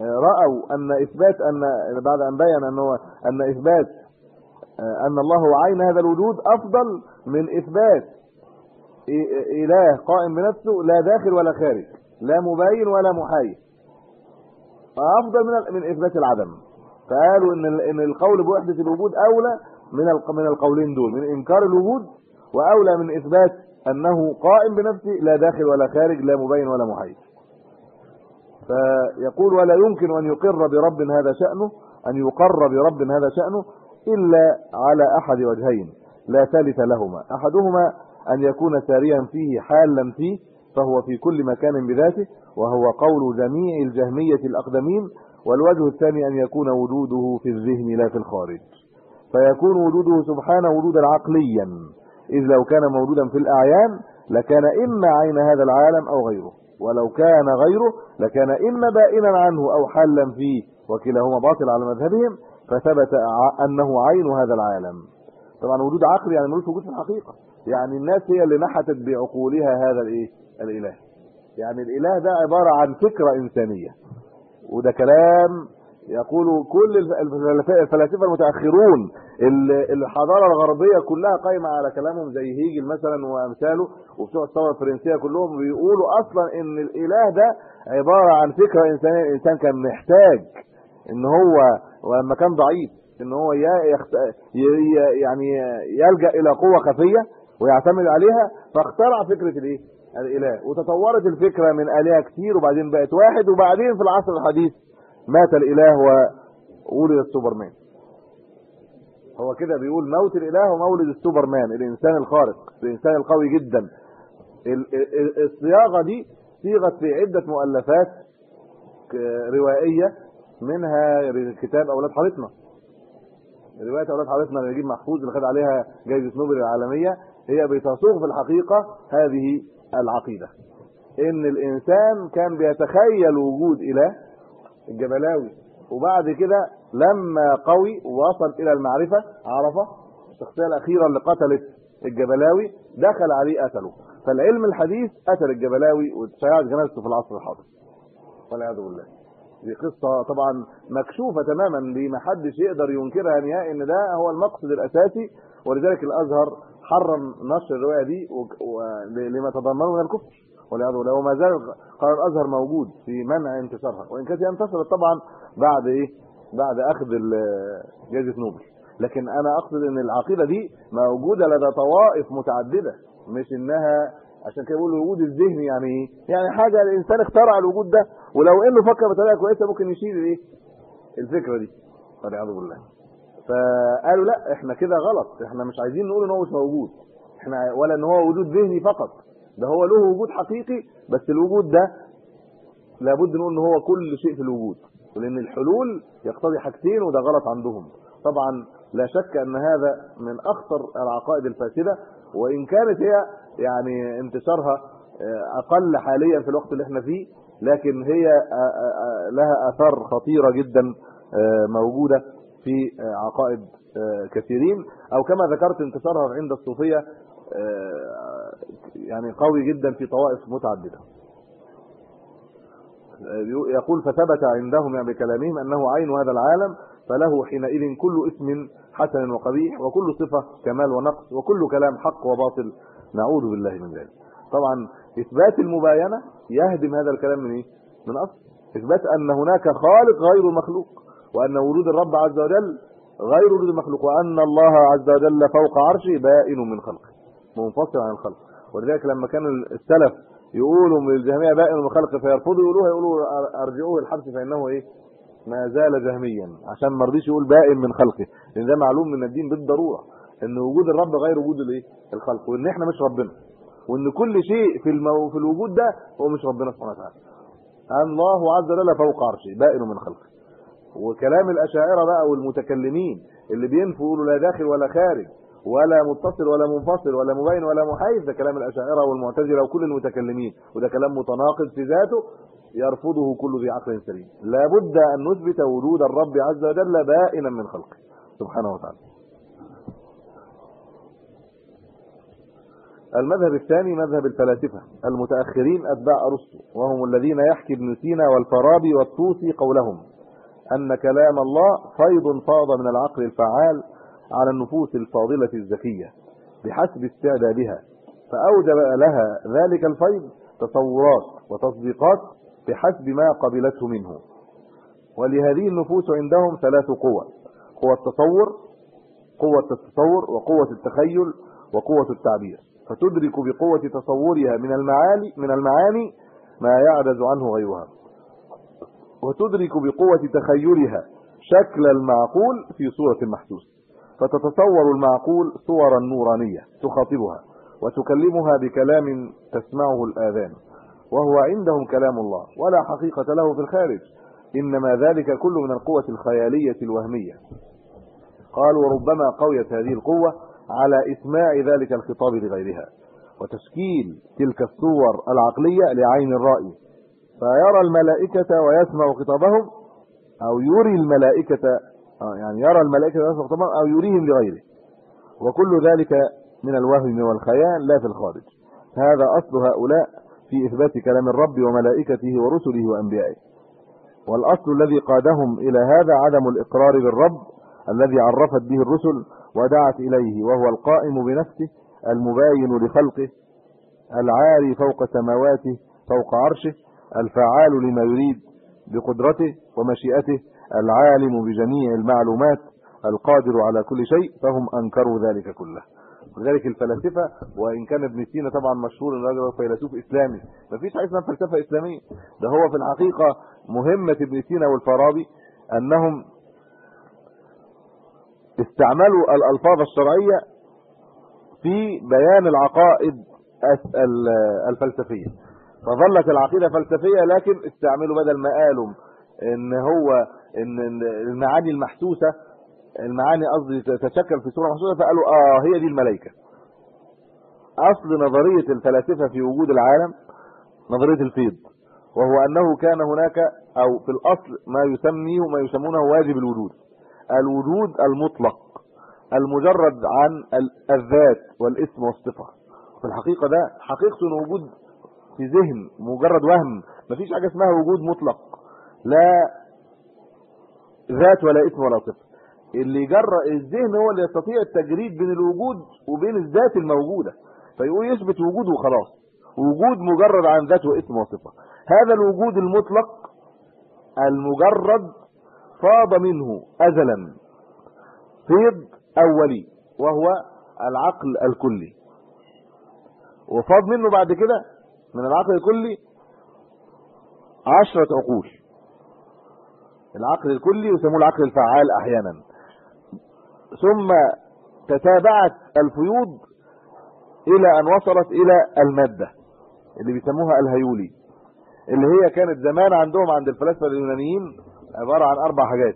رأوا أن إثبات ان بعد أن بين انه أن إثبات أن الله عين هذا الوجود أفضل من إثبات إله قائم بنفسه لا داخل ولا خارج لا مبين ولا محايد. أفضل من من إثبات العدم. فقالوا إن إن القول بوحدة الوجود أولى من من القولين دول من إنكار الوجود وأولى من إثبات أنه قائم بنفسه لا داخل ولا خارج لا مبين ولا محايد. فيقول ولا يمكن أن يقر برب هذا شأنه أن يقر برب هذا شأنه إلا على أحد وجهين لا ثالث لهما. أحدهما أن يكون ساريا فيه حالا فيه فهو في كل مكان بذاته وهو قول جميع الجهمية الأقدمين والوجه الثاني أن يكون وجوده في الذهن لا في الخارج. فيكون وجوده سبحانه وجودا عقليا. إذ لو كان موجودا في الأعيان لكان إما عين هذا العالم أو غيره. ولو كان غيره لكان إما بائنا عنه أو حالا فيه. وكلاهما باطل على مذهبهم. فثبت أنه عين هذا العالم. طبعا وجود عقلي يعني ملوش وجود في الحقيقة. يعني الناس هي اللي نحتت بعقولها هذا الإيه؟ الإله. يعني الإله ده عبارة عن فكرة إنسانية. وده كلام يقول كل الفلاسفة المتأخرون الحضارة الغربية كلها قايمة على كلامهم زي هيجل مثلا وأمثاله وبتوع الثوره الفرنسية كلهم بيقولوا أصلا إن الإله ده عبارة عن فكرة إنسانية. الإنسان كان محتاج إن هو ولما كان ضعيف إن هو يعني يلجأ إلى قوة خفية ويعتمد عليها فاخترع فكرة الإيه؟ الإله. وتطورت الفكرة من آلهة كتير وبعدين بقت واحد وبعدين في العصر الحديث مات الإله وولد السوبرمان. هو كده بيقول موت الإله ومولد السوبرمان الإنسان الخارق الإنسان القوي جدا. الصياغة دي صيغت في عدة مؤلفات روائية منها كتاب أولاد حارتنا رواية أولاد حارتنا لنجيب محفوظ اللي خد عليها جائزه نوبل العالمية هي بتصوغ في الحقيقة هذه العقيدة. إن الإنسان كان بيتخيل وجود إله الجبلاوي وبعد كده لما قوي ووصل إلى المعرفة عرفه الشخصيه الاخيره اللي قتلت الجبلاوي دخل عليه قتله. فالعلم الحديث قتل الجبلاوي وتشيعت جنازته في العصر الحاضر. والعياذ بالله. دي قصه طبعا مكشوفة تماما لما حدش يقدر ينكرها نهائي إن ده هو المقصد الأساسي ولذلك الأزهر حرم نشر الرواية دي لما تضمنه من الكفر. والعياذ بالله وما زال قرار الأزهر موجود في منع انتشارها. وإن كانت انتشرت طبعا بعد إيه؟ بعد أخذ جائزة نوبل. لكن أنا أقصد إن العقيدة دي موجودة لدى طوائف متعددة مش إنها عشان كده بيقولوا الوجود الذهني يعني إيه يعني حاجة الإنسان اخترع الوجود ده ولو إنه فكر بطريقة كويسة ممكن يشيل الإيه؟ الفكرة دي. والعياذ بالله. فقالوا لا إحنا كده غلط. إحنا مش عايزين نقول إن هو مش موجود. إحنا ولا إن هو وجود ذهني فقط. ده هو له وجود حقيقي بس الوجود ده لابد نقول إن هو كل شيء في الوجود. لأن الحلول يقتضي حاجتين وده غلط عندهم. طبعا لا شك أن هذا من أخطر العقائد الفاسدة وإن كانت هي يعني انتشارها أقل حاليا في الوقت اللي إحنا فيه لكن هي لها آثار خطيرة جدا موجودة في عقائد كثيرين. أو كما ذكرت انتشارها عند الصوفية يعني قوي جدا في طوائف متعددة. يقول فثبت عندهم يعني بكلامهم أنه عين هذا العالم فله حينئذ كل اسم حسن وقبيح وكل صفة كمال ونقص وكل كلام حق وباطل. نعوذ بالله من ذلك. طبعا إثبات المباينة يهدم هذا الكلام من إيه؟ من أصل. إثبات أن هناك خالق غير المخلوق وأن وجود الرب عز وجل غير وجود المخلوق وأن الله عز وجل فوق عرشه بائن من خلقه منفصل عن الخلق. ولذلك لما كان السلف يقولوا من الجهمية بائن من خلقه فيرفضوا يقولوها يقولوا أرجعوه الحبس فإنه إيه؟ ما زال جهميا عشان ما رضيش يقول بائن من خلقه. لأن ده معلوم من الدين بالضرورة إن وجود الرب غير وجود الإيه؟ الخلق وإن إحنا مش ربنا. وإن كل شيء في المو... في الوجود ده هو مش ربنا سبحانه وتعالى. الله عز وجل فوق عرشه بائن من خلقه. وكلام الأشاعرة بقى والمتكلمين اللي بينفوا يقولوا لا داخل ولا خارج ولا متصل ولا منفصل ولا مبين ولا محايز ده كلام الأشاعرة والمعتزلة وكل المتكلمين. وده كلام متناقض في ذاته يرفضه كل ذي عقل سليم. لابد أن نثبت وجود الرب عز وجل بائنا من خلقه. سبحانه وتعالى. المذهب الثاني مذهب الفلاسفة المتأخرين أتباع أرسطو وهم الذين يحكي ابن سينا والفارابي والطوسي قولهم أن كلام الله فيض فاض من العقل الفعال على النفوس الفاضلة الذكيه بحسب استعدادها فأوجب لها ذلك الفيض تصورات وتصديقات بحسب ما قبلته منه. ولهذه النفوس عندهم ثلاث قوى قوة التصور قوة التصور وقوة التخيل وقوة التعبير. فتدرك بقوة تصورها من المعاني من المعاني ما يعجز عنه غيرها. وتدرك بقوة تخيلها شكل المعقول في صورة المحسوس. فتتصور المعقول صورا نورانية تخاطبها وتكلمها بكلام تسمعه الآذان وهو عندهم كلام الله ولا حقيقة له في الخارج. إنما ذلك كله من القوة الخيالية الوهمية. قال وربما قويت هذه القوة على إسماع ذلك الخطاب لغيرها وتشكيل تلك الصور العقلية لعين الرأي. فيرى الملائكة ويسمع خطابهم أو يري الملائكة يعني يرى الملائكة ويسمع خطابهم أو يريهم لغيره. وكل ذلك من الوهم والخيال لا في الخارج. هذا أصل هؤلاء في إثبات كلام الرب وملائكته ورسله وأنبيائه. والأصل الذي قادهم إلى هذا عدم الإقرار بالرب الذي عرفت به الرسل ودعت إليه وهو القائم بنفسه المباين لخلقه العاري فوق سماواته فوق عرشه الفعال لما يريد بقدرته ومشيئته العالم بجميع المعلومات القادر على كل شيء فهم أنكروا ذلك كله. ولذلك الفلاسفة وإن كان ابن سينا طبعا مشهور ان فيلسوف إسلامي. مفيش حاجة اسمها فلسفة إسلامية. ده هو في الحقيقة مهمة ابن سينا والفارابي أنهم استعملوا الألفاظ الشرعية في بيان العقائد الفلسفية. فظلت العقيدة فلسفية لكن استعملوا بدل ما قالوا إن هو ان المعاني المحسوسة المعاني قصدي تتشكل في صورة محسوسة فقالوا آه هي دي الملائكة. أصل نظرية الفلاسفة في وجود العالم نظرية الفيض وهو أنه كان هناك أو في الأصل ما يسميه ما يسمونه واجب الوجود. الوجود المطلق المجرد عن الذات والاسم والصفة. في الحقيقة ده حقيقته وجود في ذهن مجرد وهم. مفيش حاجة اسمها وجود مطلق. لا ذات ولا اسم ولا صفة. اللي جرى الذهن هو اللي يستطيع التجريد بين الوجود وبين الذات الموجودة. فيقول يثبت وجوده وخلاص. وجود مجرد عن ذات واسم وصفة. هذا الوجود المطلق المجرد فاض منه ازلا. فيض أولي وهو العقل الكلي. وفاض منه بعد كده من العقل الكلي عشرة عقول. العقل الكلي يسموه العقل الفعال أحيانا. ثم تتابعت الفيوض إلى أن وصلت إلى المادة اللي بيسموها الهيولي اللي هي كانت زمان عندهم عند الفلاسفة اليونانيين عبارة عن أربع حاجات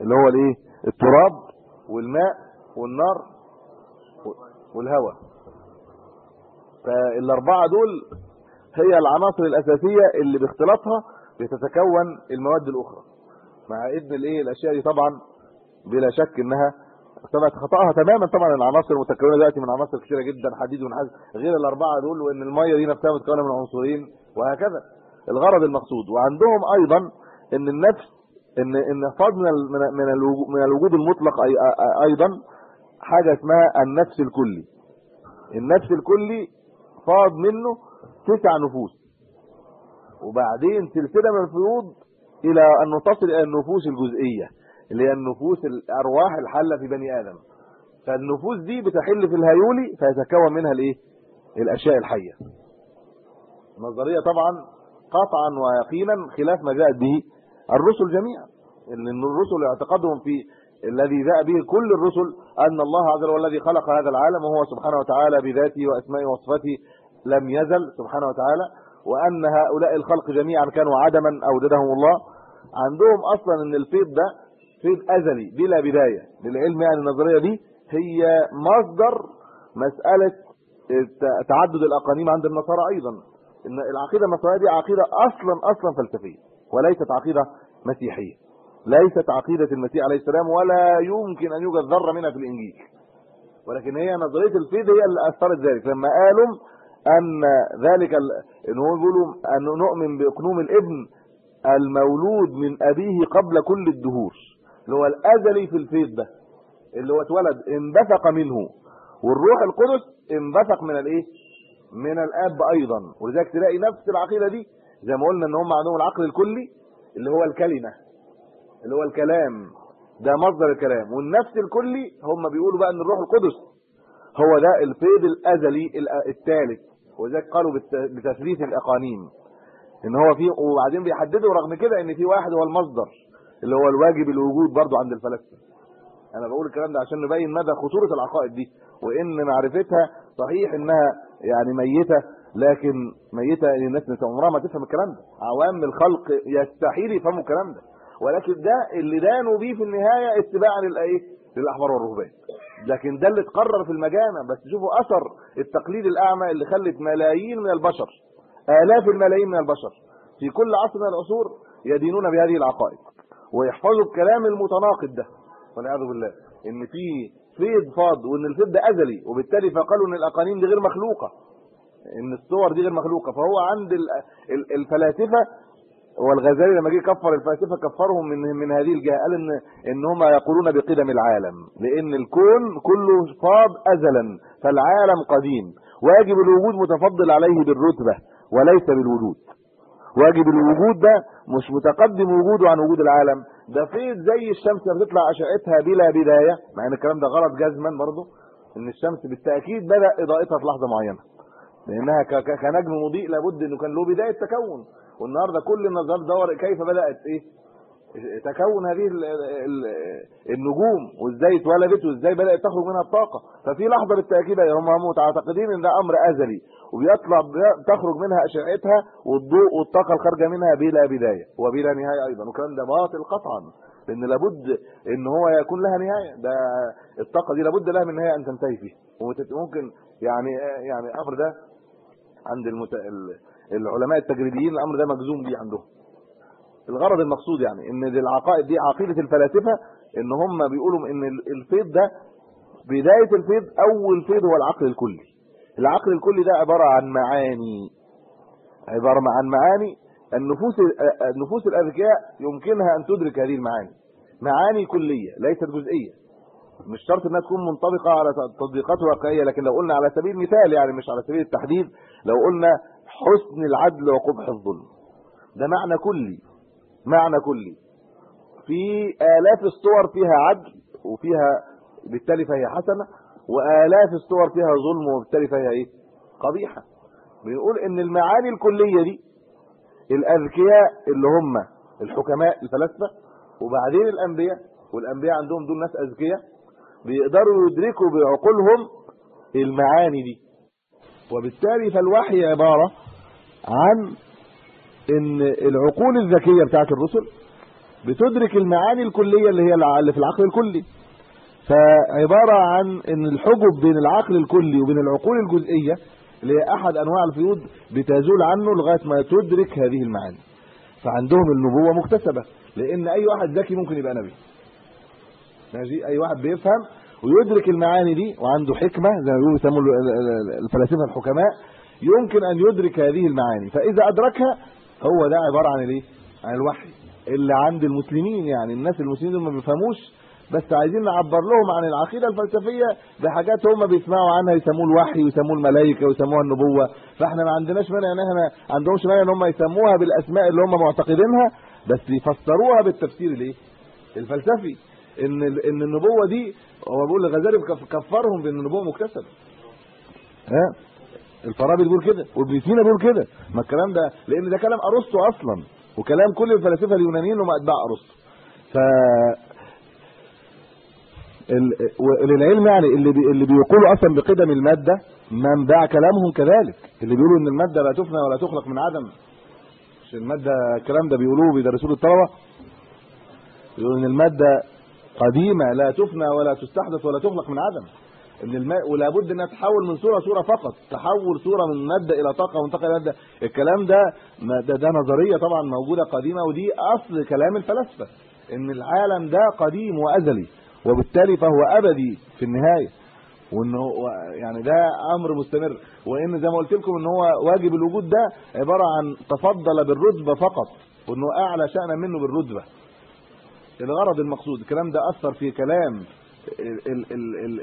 اللي هو الإيه؟ التراب والماء والنار والهواء. فالأربعة دول هي العناصر الأساسية اللي باختلاطها بتتكون المواد الأخرى. مع ان الإيه؟ الأشياء دي طبعا بلا شك إنها ثبت خطأها تماما. طبعا العناصر المتكونة دلوقتي من عناصر كثيره جدا حديد ونحاس غير الأربعة دول وإن المية دي نفسها متكونه من عنصرين وهكذا. الغرض المقصود. وعندهم أيضا إن النفس إن إن فاض من من من الوجود المطلق أيضا حاجة اسمها النفس الكلي. النفس الكلي فاض منه تسع نفوس. وبعدين سلسلة من الفيوض إلى أن تصل إلى النفوس الجزئية اللي هي النفوس الأرواح الحالة في بني آدم. فالنفوس دي بتحل في الهيولي فيتكون منها الإيه؟ الأشياء الحية. نظرية طبعا قطعا ويقينا خلاف ما جاءت به الرسل جميعا. إن الرسل اعتقادهم في الذي جاء به كل الرسل أن الله عز وجل الذي خلق هذا العالم وهو سبحانه وتعالى بذاته وأسمائه وصفاته لم يزل سبحانه وتعالى وأن هؤلاء الخلق جميعا كانوا عدما أوجدهم الله. عندهم أصلا إن الفيض ده فيض أزلي بلا بداية. للعلم يعني النظرية دي هي مصدر مسألة تعدد الأقانيم عند النصارى أيضا. إن العقيدة النصرانيه دي عقيدة أصلا أصلا فلسفية. وليست عقيدة مسيحية. ليست عقيدة المسيح عليه السلام ولا يمكن أن يوجد ذرة منها في الإنجيل. ولكن هي نظرية الفيض هي اللي أثرت ذلك. لما قالوا أن ذلك إن هو بيقولوا أن نؤمن باقنوم الابن المولود من أبيه قبل كل الدهور. اللي هو الأزلي في الفيض ده. اللي هو اتولد انبثق منه. والروح القدس انبثق من الإيه؟ من الآب أيضا. ولذلك تلاقي نفس العقيدة دي زي ما قلنا إن هم عندهم العقل الكلي اللي هو الكلمة اللي هو الكلام ده مصدر الكلام. والنفس الكلي هم بيقولوا بقى إن الروح القدس هو ده الفيض الأزلي الثالث. وذلك قالوا بتثليث الأقانيم. إن هو في وبعدين بيحددوا رغم كده إن في واحد هو المصدر اللي هو الواجب الوجود برضو عند الفلاسفة. أنا بقول الكلام ده عشان نبين مدى خطورة العقائد دي وإن معرفتها صحيح إنها يعني ميتة لكن ميتة الناس عمرها ما تفهم الكلام ده. عوام الخلق يستحيل يفهموا الكلام ده. ولكن ده اللي دانوا بيه في النهاية اتباعا للإيه؟ للأحبار والرهبان. لكن ده اللي اتقرر في المجامع. بس شوفوا أثر التقليد الأعمى اللي خلت ملايين من البشر آلاف الملايين من البشر في كل عصر من العصور يدينون بهذه العقائد ويحفظوا الكلام المتناقض ده. والعياذ بالله إن في فيض فاض وإن الفيض ده أزلي وبالتالي فقالوا إن الأقانيم دي غير مخلوقة. إن الصور دي غير مخلوقة فهو عند الفلاسفة والغزالي لما جه كفر الفلاسفة كفرهم من من هذه الجهة قال إن إن هم يقولون بقدم العالم لأن الكون كله فاض ازلا فالعالم قديم واجب الوجود متفضل عليه بالرتبة وليس بالوجود. واجب الوجود ده مش متقدم وجوده عن وجود العالم. ده فيض زي الشمس لما بتطلع أشعتها بلا بداية مع إن الكلام ده غلط جزما برضه إن الشمس بالتأكيد بدأ إضاءتها في لحظة معينة. لأنها كنجم مضيء لابد إنه كان له بداية تكون. والنهاردة كل النظر دور كيف بدأت إيه؟ تكون هذه النجوم وإزاي اتولدت وإزاي بدأت تخرج منها الطاقة. ففي لحظة بالتأكيد هم متعتقدين إن ده أمر أزلي وبيطلع تخرج منها أشعتها والضوء والطاقة الخارجة منها بلا بداية وبلا نهاية أيضا. والكلام ده باطل قطعا لأن لابد إن هو يكون لها نهاية. ده الطاقة دي لابد لها من نهاية أن تنتهي فيه وممكن يعني يعني الامر ده عند المت... العلماء التجريبيين الأمر ده مجزوم بيه عندهم. الغرض المقصود يعني إن دي العقائد دي عقيدة الفلاسفة إن هم بيقولوا إن الفيض ده بداية الفيض أول فيض هو العقل الكلي. العقل الكلي ده عبارة عن معاني. عبارة عن معاني النفوس النفوس الأذكياء يمكنها أن تدرك هذه المعاني. معاني كلية ليست جزئية. مش شرط إنها تكون منطبقة على تطبيقات واقعيه لكن لو قلنا على سبيل المثال يعني مش على سبيل التحديد لو قلنا حسن العدل وقبح الظلم. ده معنى كلي معنى كلي. في آلاف الصور فيها عدل وفيها بالتالي فهي حسنة وآلاف الصور فيها ظلم وبالتالي فهي إيه؟ قبيحة. بنقول إن المعاني الكلية دي الأذكياء اللي هم الحكماء الفلاسفة وبعدين الأنبياء والأنبياء عندهم دول ناس أذكياء بيقدروا يدركوا بعقولهم المعاني دي. وبالتالي فالوحي عبارة عن إن العقول الذكية بتاعت الرسل بتدرك المعاني الكلية اللي هي اللي في العقل الكلي. فعبارة عن إن الحجب بين العقل الكلي وبين العقول الجزئية اللي هي أحد أنواع الفيوض بتزول عنه لغاية ما تدرك هذه المعاني. فعندهم النبوة مكتسبة لأن أي واحد ذكي ممكن يبقى نبي. ماشي أي واحد بيفهم ويدرك المعاني دي وعنده حكمة زي ما بيقولوا يسموا الفلاسفة الحكماء يمكن أن يدرك هذه المعاني. فإذا أدركها هو ده عبارة عن الايه عن الوحي. اللي عند المسلمين يعني الناس المسلمين ما بيفهموش بس عايزين نعبر لهم عن العقيدة الفلسفية بحاجات هم بيسمعوا عنها يسموه الوحي ويسموه الملائكة ويسموها النبوة. فإحنا ما عندناش مانع إن إحنا عندهمش مانع إن هم يسموها بالأسماء اللي هم معتقدينها بس يفسروها بالتفسير الإيه؟ الفلسفي. إن إن النبوة دي هو بيقول الغزالي كفرهم بأن النبوة مكتسبة. ها؟ الفارابي بيقول كده وابن سينا بيقول كده. ما الكلام ده لأن ده كلام أرسطو أصلا وكلام كل الفلاسفة اليونانيين هم أتباع أرسطو. ف للعلم يعني اللي بي اللي بيقولوا أصلا بقدم المادة منبع كلامهم كذلك. اللي بيقولوا إن المادة لا تفنى ولا تخلق من عدم. مش المادة الكلام ده بيقولوه بيدرسوه للطلبة. يقولوا إن المادة قديمة لا تفنى ولا تستحدث ولا تخلق من عدم. إن الماء ولا بد إنها تحول من صورة صورة فقط. تحول صورة من ماده إلى طاقة ومن إلى ماده الكلام ده ده, ده نظرية طبعا موجودة قديمة ودي أصل كلام الفلاسفة. إن العالم ده قديم وأزلي وبالتالي فهو أبدي في النهاية. وانه يعني ده أمر مستمر. وإن زي ما قلت لكم إن هو واجب الوجود ده عبارة عن تفضل بالرتبة فقط وإنه أعلى شانا منه بالرتبة. الغرض المقصود الكلام ده أثر في كلام ال ال ال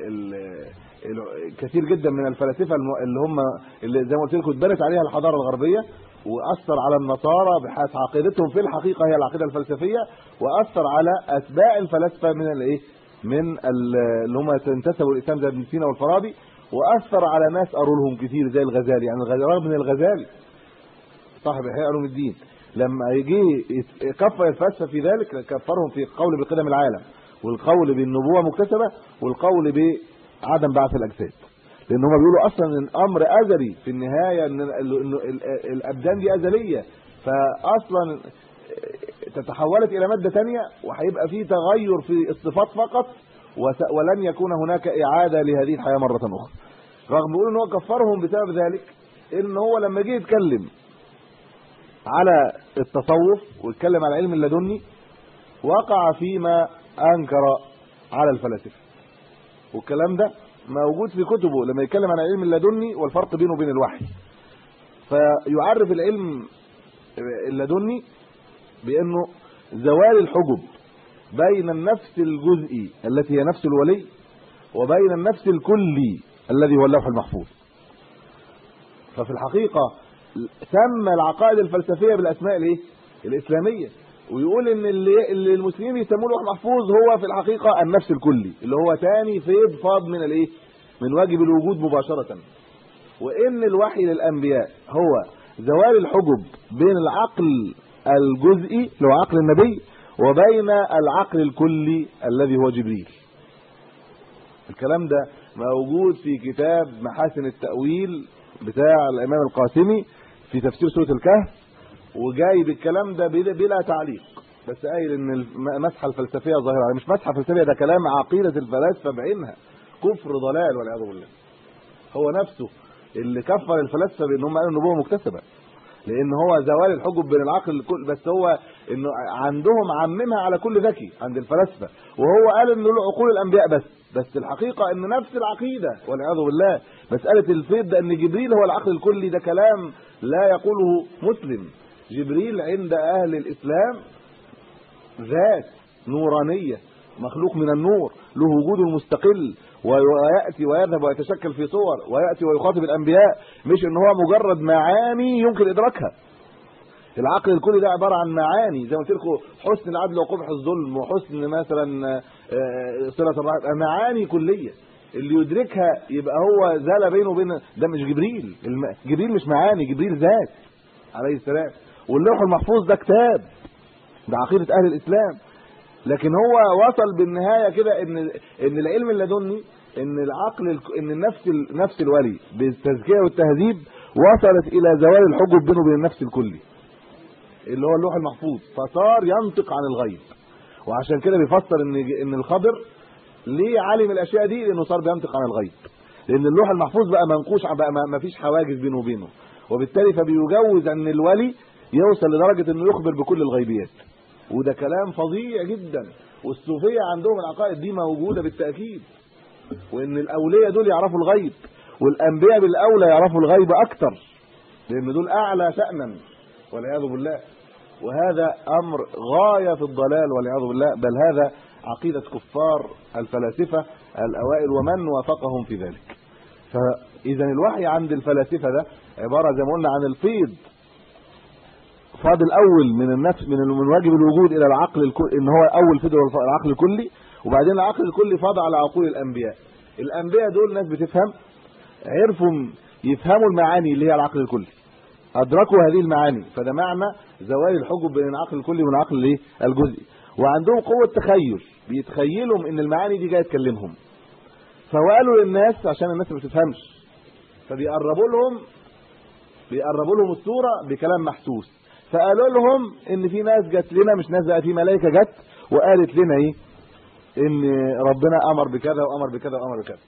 ال كثير جدا من الفلاسفة اللي هم اللي زي ما قلت لكم اتبنت عليها الحضارة الغربية وأثر على النصارى بحيث عقيدتهم في الحقيقة هي العقيدة الفلسفية وأثر على أتباع الفلاسفة من الايه من اللي هم انتسبوا الإسلام زي ابن سينا والفارابي وأثر على ناس قروا لهم كتير زي الغزالي يعني الغزالي من الغزالي صاحب احياء علوم الدين. لما يجي كفر الفلسفة في ذلك كفرهم في القول بقدم العالم والقول بالنبوة مكتسبة والقول بعدم بعث الأجساد. لأن هم بيقولوا أصلا إن الامر أزلي في النهاية إن الأبدان دي أزلية. فاصلا تتحولت إلى مادة ثانية وهيبقى في تغير في الصفات فقط ولن يكون هناك إعادة لهذه الحياة مرة أخرى. رغم بيقولوا إن هو كفرهم بسبب ذلك إن هو لما جه يتكلم على التصوف ويتكلم على العلم اللدني وقع فيما أنكر على الفلاسفة. والكلام ده موجود في كتبه لما يتكلم عن العلم اللدني والفرق بينه وبين الوحي. فيعرف العلم اللدني بأنه زوال الحجب بين النفس الجزئي التي هي نفس الولي وبين النفس الكلي الذي هو اللوح المحفوظ. ففي الحقيقة سمى العقائد الفلسفية بالأسماء الإيه؟ الإسلامية. ويقول إن اللي, اللي المسلمين يسموه لوح محفوظ هو في الحقيقة النفس الكلي اللي هو تاني فيض فاض من الإيه؟ من واجب الوجود مباشرة. وإن الوحي للأنبياء هو زوال الحجب بين العقل الجزئي اللي هو عقل النبي وبين العقل الكلي الذي هو جبريل. الكلام ده موجود في كتاب محاسن التأويل بتاع الإمام القاسمي في تفسير سورة الكهف وجايب الكلام ده بلا تعليق. بس قايل إن المسحه الفلسفية ظاهرة. مش مسحه فلسفيه ده كلام عقيدة الفلاسفة بعينها كفر ضلال والعياذ بالله. هو نفسه اللي كفر الفلاسفة بإن هم قالوا النبوة مكتسبة. لأن هو زوال الحجب بين العقل الكل. بس هو إنه عندهم عممها على كل ذكي عند الفلاسفة. وهو قال ان له عقول الأنبياء بس. بس الحقيقة إن نفس العقيدة والعياذ بالله. مسألة الفيض ده إن جبريل هو العقل الكلي ده كلام لا يقوله مسلم. جبريل عند أهل الإسلام ذات نورانية مخلوق من النور له وجود مستقل ويأتي ويذهب ويتشكل في صور ويأتي ويخاطب الأنبياء مش إن هو مجرد معاني يمكن إدراكها. العقل الكلي ده عبارة عن معاني زي ما قلت لكم حسن العدل وقبح الظلم وحسن مثلا صلة الرحم معاني كلية. اللي يدركها يبقى هو زال بينه وبين ده مش جبريل. جبريل مش معاني جبريل ذات عليه السلام. واللوح المحفوظ ده كتاب ده عقيدة أهل الإسلام. لكن هو وصل بالنهاية كده ان إن العلم اللدني إن العقل إن النفس ال- نفس الولي بالتزكية والتهذيب وصلت إلى زوال الحجب بينه وبين النفس الكلي. اللي هو اللوح المحفوظ. فصار ينطق عن الغيب. وعشان كده بيفسر ان إن الخضر ليه عالم الأشياء دي لأنه صار بينطق عن الغيب. لأن اللوح المحفوظ بقى منقوش بقى ما- فيش حواجز بينه وبينه. وبالتالي فبيجوز أن الولي يوصل لدرجة أنه يخبر بكل الغيبيات. وده كلام فظيع جدا. والصوفية عندهم العقائد دي موجودة بالتأكيد. وإن الأولياء دول يعرفوا الغيب. والأنبياء بالأولى يعرفوا الغيب أكتر. لأن دول أعلى شانا. والعياذ بالله. وهذا أمر غاية في الضلال والعياذ بالله. بل هذا عقيدة كفار الفلاسفة الأوائل ومن وافقهم في ذلك. فاذا الوحي عند الفلاسفة ده عبارة زي ما قلنا عن الفيض. فاض الأول من النفس من من واجب الوجود إلى العقل الكلي إن هو أول هو العقل الكلي وبعدين العقل الكلي فاض على عقول الأنبياء. الأنبياء دول ناس بتفهم عرفوا يفهموا المعاني اللي هي العقل الكلي. أدركوا هذه المعاني. فده معنى زوال الحجب بين العقل الكلي والعقل الجزئي. وعندهم قوة تخيل بيتخيلوا إن المعاني دي جاية تكلمهم. فقالوا للناس عشان الناس ما بتفهمش فبيقربوا لهم بيقربوا لهم الصورة بكلام محسوس. فقالوا لهم إن في ناس جت لنا مش ناس بقى في ملائكة جت وقالت لنا إيه؟ إن ربنا أمر بكذا وأمر بكذا وأمر بكذا.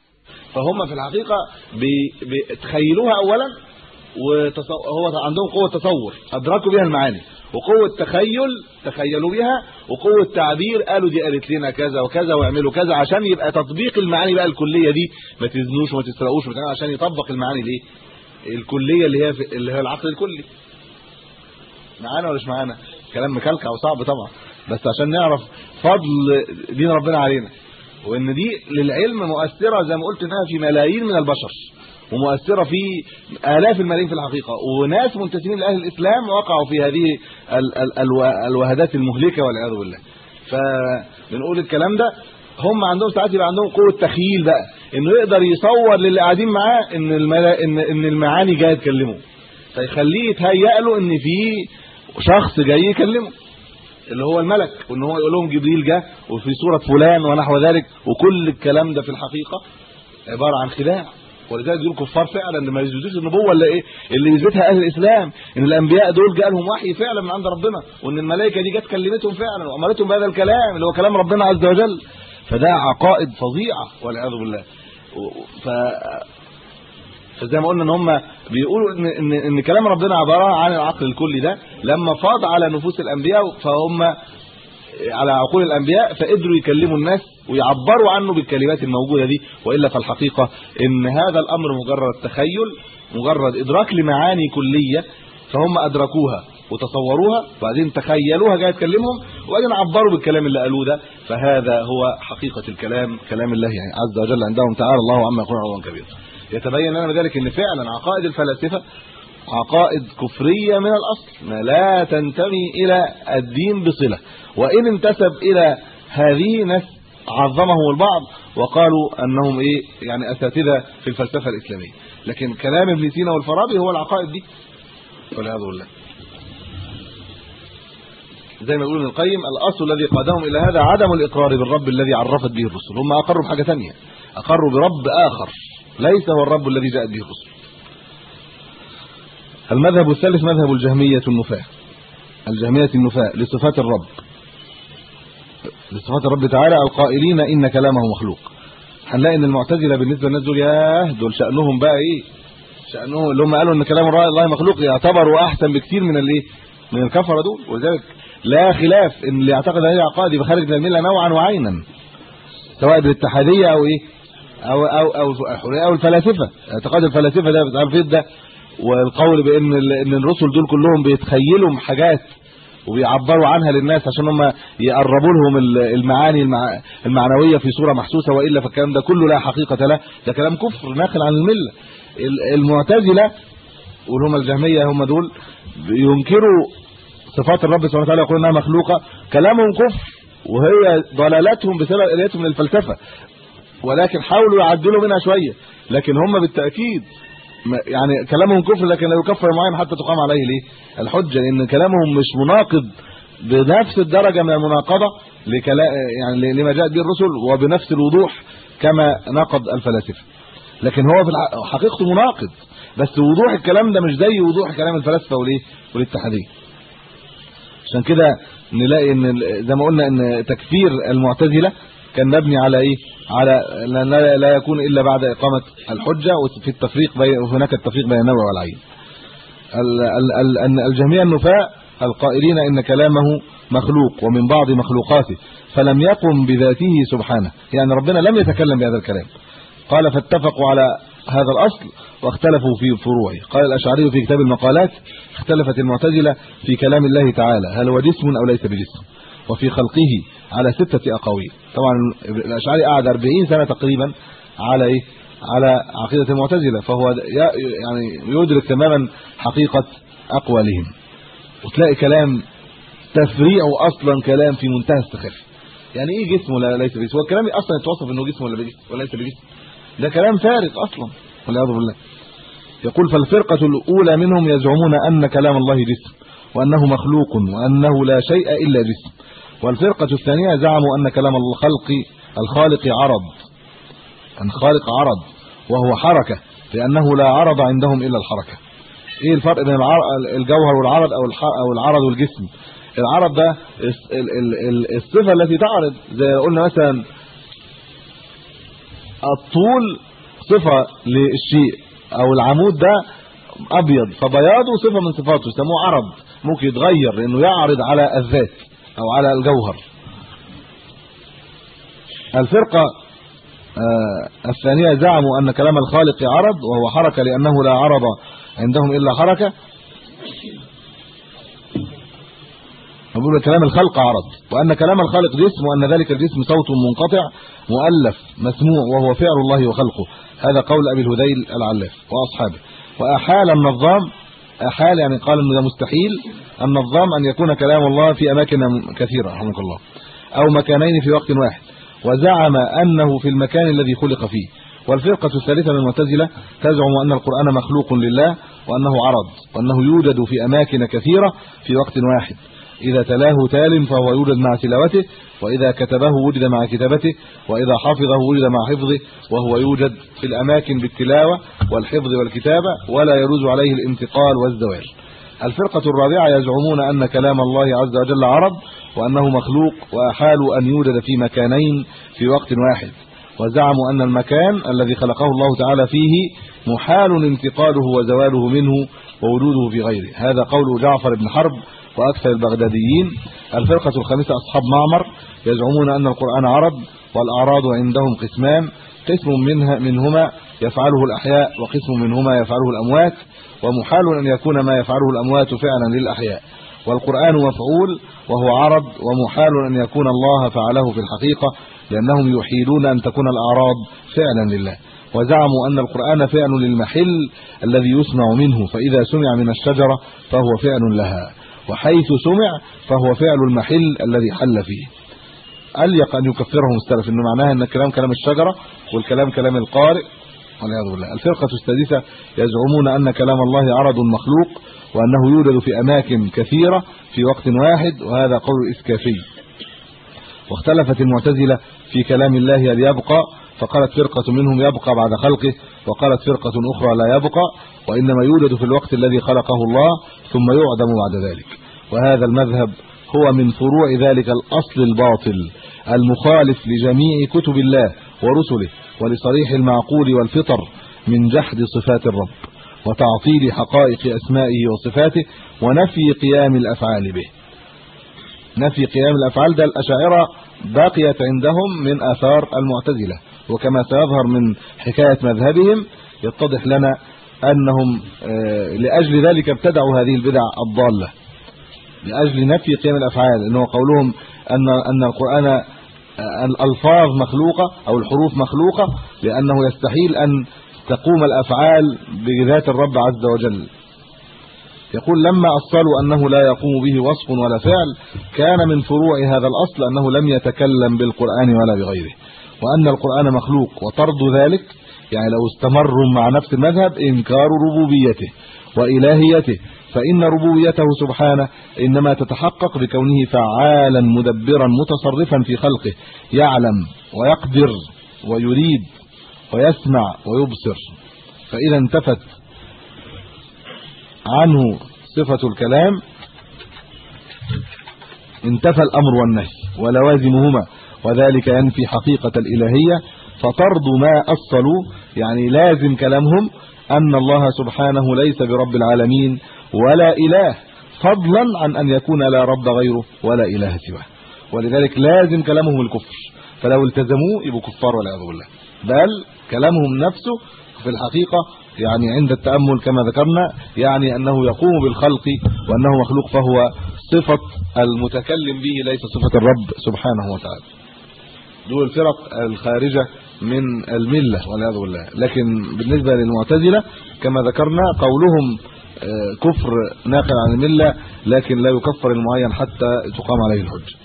فهم في الحقيقة بي- بيتخيلوها اولا وهو عندهم قوة تصور. أدركوا بها المعاني. وقوة تخيل تخيلوا بها. وقوة تعبير قالوا دي قالت لنا كذا وكذا واعملوا كذا عشان يبقى تطبيق المعاني بقى الكلية دي. ما تزنوش وما تسرقوش عشان يطبق المعاني الايه الكلية اللي هي اللي هي العقل الكلي. معانا ولا مش معانا؟ كلام مكلكع وصعب طبعا. بس عشان نعرف فضل دين ربنا علينا. وإن دي للعلم مؤثرة زي ما قلت إنها في ملايين من البشر. ومؤثرة في آلاف الملايين في الحقيقة. وناس منتسبين لأهل الإسلام وقعوا في هذه ال ال الو- الوهدات المهلكة والعياذ بالله. فبنقول الكلام ده هم عندهم ساعات يبقى عندهم قوة تخيل بقى إنه يقدر يصور للي قاعدين معاه إن الملا... ان إن المعاني جاية تكلمه. فيخليه يتهيأ له إن في شخص جاي يكلمه اللي هو الملك وإن هو يقول لهم جبريل جه وفي صورة فلان ونحو ذلك. وكل الكلام ده في الحقيقة عبارة عن خداع. ولذلك دول كفار فعلا ما يثبتوش النبوة اللي إيه؟ اللي يثبتها أهل الإسلام. إن الأنبياء دول جاء لهم وحي فعلا من عند ربنا وإن الملائكة دي جت كلمتهم فعلا وأمرتهم بهذا الكلام اللي هو كلام ربنا عز وجل. فده عقائد فظيعة والعياذ بالله. ف فزي ما قلنا إن هم بيقولوا ان ان, إن كلام ربنا عبارة عن العقل الكلي ده. لما فاض على نفوس الأنبياء فهم على عقول الأنبياء فقدروا يكلموا الناس ويعبروا عنه بالكلمات الموجودة دي. وإلا فالحقيقة إن هذا الأمر مجرد تخيل مجرد إدراك لمعاني كلية فهم أدركوها وتصوروها وبعدين تخيلوها جاية تكلمهم وبعدين عبروا بالكلام اللي قالوه ده. فهذا هو حقيقة الكلام كلام الله يعني عز وجل عندهم تعالى الله عما يقولون علوا كبيرا. يتبين لنا بذلك إن فعلا عقائد الفلاسفة عقائد كفرية من الأصل. ما لا تنتمي إلى الدين بصلة. وإن انتسب إلى هذه ناس عظمهم البعض وقالوا أنهم إيه يعني أساتذة في الفلسفة الإسلامية. لكن كلام ابن سينا والفارابي هو العقائد دي. والعياذ بالله. زي ما يقول ابن القيم الأصل الذي قادهم إلى هذا عدم الإقرار بالرب الذي عرفت به الرسل. هم أقروا بحاجة ثانية. أقروا برب آخر. ليس هو الرب الذي جاءت به الرسل. المذهب الثالث مذهب الجهمية النفاة. الجهمية النفاة لصفات الرب. لصفات الرب تعالى القائلين إن كلامه مخلوق. هنلاقي إن المعتزلة بالنسبة للناس دول ياه دول شأنهم بقى إيه؟ شأنهم اللي هم قالوا إن كلام الله مخلوق يعتبروا أحسن بكثير من الايه من الكفرة دول. ولذلك لا خلاف إن اللي يعتقد هذه العقائد يبقى خارج من الملة نوعا وعينا. سواء بالاتحاديه أو إيه؟ أو أو أو أو الفلاسفة. اعتقاد الفلاسفة ده بتاع الفيض ده؟ والقول بإن إن الرسل دول كلهم بيتخيلوا حاجات وبيعبروا عنها للناس عشان هم يقربوا لهم ال- المعاني المع... المعنوية في صورة محسوسة وإلا فالكلام ده كله لا حقيقة له. ده كلام كفر ناقل عن الملة. ال- المعتزلة واللي هم الجهمية هم دول ينكروا صفات الرب سبحانه وتعالى يقولون إنها مخلوقة. كلامهم كفر وهي ضلالتهم بسبب اليتهم للفلسفه ولكن حاولوا يعدلوا منها شوية. لكن هم بالتأكيد يعني كلامهم كفر لكن لا يكفر معين حتى تقام عليه. ليه؟ الحجة لأن كلامهم مش مناقض بنفس الدرجة من المناقضة لكلام يعني لما جاء به الرسل وبنفس الوضوح كما نقض الفلاسفه لكن هو في حقيقته مناقض. بس وضوح الكلام ده مش زي وضوح كلام الفلاسفة والايه والاتحاديه عشان كده نلاقي إن زي ما قلنا إن تكفير المعتزلة كان مبني على إيه؟ على لا, لا يكون إلا بعد إقامة الحجة وفي التفريق بين هناك التفريق بين النوع والعين. الجميع النفاء القائلين إن كلامه مخلوق ومن بعض مخلوقاته فلم يقم بذاته سبحانه يعني ربنا لم يتكلم بهذا الكلام. قال فاتفقوا على هذا الأصل واختلفوا في فروعه. قال الأشعري في كتاب المقالات اختلفت المعتزلة في كلام الله تعالى هل هو جسم أو ليس بجسم؟ وفي خلقه على ستة أقاويل. طبعا الأشعري قعد 40 سنة تقريبا على إيه؟ على عقيدة المعتزلة فهو يعني يدرك تماما حقيقة أقوالهم. وتلاقي كلام تفريعه أصلا كلام في منتهى السخافة. يعني إيه جسم ولا ليس بجسم هو الكلام أصلا يتوصف إنه جسم ولا بجسم ولا ليس بجسم ده كلام فارغ أصلا. والعياذ بالله. يقول فالفرقة الأولى منهم يزعمون أن كلام الله جسم. وأنه مخلوق وأنه لا شيء إلا جسم. والفرقة الثانية زعموا أن كلام الخلق الخالق عرض. أن خالق عرض وهو حركة لأنه لا عرض عندهم إلا الحركة. إيه الفرق بين الجوهر والعرض أو أو العرض والجسم؟ العرض ده الصفة التي تعرض. زي قلنا مثلا الطول صفة للشيء أو العمود ده أبيض فبياضه صفة من صفاته يسموه عرض. ممكن يتغير لأنه يعرض على الذات أو على الجوهر. الفرقة آه الثانية زعموا أن كلام الخالق عرض وهو حركة لأنه لا عرض عندهم إلا حركة. نقول كلام الخلق عرض وأن كلام الخالق جسم وأن ذلك الجسم صوت منقطع مؤلف مسموع وهو فعل الله وخلقه. هذا قول أبي الهذيل العلاف وأصحابه. وأحال النظام احال يعني قال إنه ده مستحيل النظام أن يكون كلام الله في أماكن كثيرة رحمك الله. أو مكانين في وقت واحد. وزعم أنه في المكان الذي خلق فيه. والفرقة الثالثة من المعتزلة تزعم أن القرآن مخلوق لله وأنه عرض وأنه يوجد في أماكن كثيرة في وقت واحد. إذا تلاه تال فهو يوجد مع تلاوته وإذا كتبه وجد مع كتابته وإذا حفظه وجد مع حفظه وهو يوجد في الأماكن بالتلاوة والحفظ والكتابة ولا يجوز عليه الانتقال والزوال. الفرقة الرابعة يزعمون أن كلام الله عز وجل عرض وأنه مخلوق واحالوا أن يوجد في مكانين في وقت واحد. وزعموا أن المكان الذي خلقه الله تعالى فيه محال انتقاله وزواله منه ووجوده في غيره. هذا قول جعفر بن حرب وأكثر البغداديين. الفرقة الخامسة أصحاب معمر يزعمون أن القرآن عرض والأعراض عندهم قسمان. قسم منها منهما يفعله الأحياء وقسم منهما يفعله الأموات. ومحال أن يكون ما يفعله الأموات فعلا للأحياء. والقرآن مفعول وهو عرض ومحال أن يكون الله فعله في الحقيقة لأنهم يحيلون أن تكون الأعراض فعلا لله. وزعموا أن القرآن فعل للمحل الذي يسمع منه فإذا سمع من الشجرة فهو فعل لها. وحيث سمع فهو فعل المحل الذي حل فيه. اليق أن يكفرهم السلف إنه معناها إن الكلام كلام الشجرة والكلام كلام القارئ. والعياذ بالله. الفرقة السادسة يزعمون أن كلام الله عرض مخلوق وأنه يوجد في أماكن كثيرة في وقت واحد وهذا قول إسكافي. واختلفت المعتزلة في كلام الله هل يبقى فقالت فرقة منهم يبقى بعد خلقه وقالت فرقة أخرى لا يبقى وإنما يوجد في الوقت الذي خلقه الله ثم يعدم بعد ذلك. وهذا المذهب هو من فروع ذلك الأصل الباطل المخالف لجميع كتب الله ورسله ولصريح المعقول والفطر من جحد صفات الرب وتعطيل حقائق أسمائه وصفاته ونفي قيام الأفعال به. نفي قيام الأفعال ده الأشاعرة بقيت عندهم من آثار المعتزلة. وكما سيظهر من حكاية مذهبهم يتضح لنا أنهم لأجل ذلك ابتدعوا هذه البدع الضالة. لأجل نفي قيام الأفعال إنه قولهم أن أن القرآن الألفاظ مخلوقة أو الحروف مخلوقة لأنه يستحيل أن تقوم الأفعال بذات الرب عز وجل. يقول لما أصلوا أنه لا يقوم به وصف ولا فعل كان من فروع هذا الأصل أنه لم يتكلم بالقرآن ولا بغيره. وأن القرآن مخلوق وطرد ذلك يعني لو استمروا مع نفس المذهب إنكار ربوبيته وإلهيته فإن ربوبيته سبحانه إنما تتحقق بكونه فعالا مدبرا متصرفا في خلقه يعلم ويقدر ويريد ويسمع ويبصر. فإذا انتفت عنه صفة الكلام انتفى الأمر والنهي ولوازمهما. وذلك ينفي حقيقة الإلهية فطرد ما أصلوا يعني لازم كلامهم أن الله سبحانه ليس برب العالمين ولا إله فضلا عن أن يكون لا رب غيره ولا إله سواه. ولذلك لازم كلامهم الكفر فلو التزموه يبقوا كفار والعياذ بالله. بل كلامهم نفسه في الحقيقة يعني عند التأمل كما ذكرنا يعني أنه يقوم بالخلق وأنه مخلوق فهو صفة المتكلم به ليس صفة الرب سبحانه وتعالى. دول الفرق الخارجة من الملة والعياذ بالله. لكن بالنسبة للمعتزلة كما ذكرنا قولهم كفر ناقل عن الملة لكن لا يكفر المعين حتى تقام عليه الحجه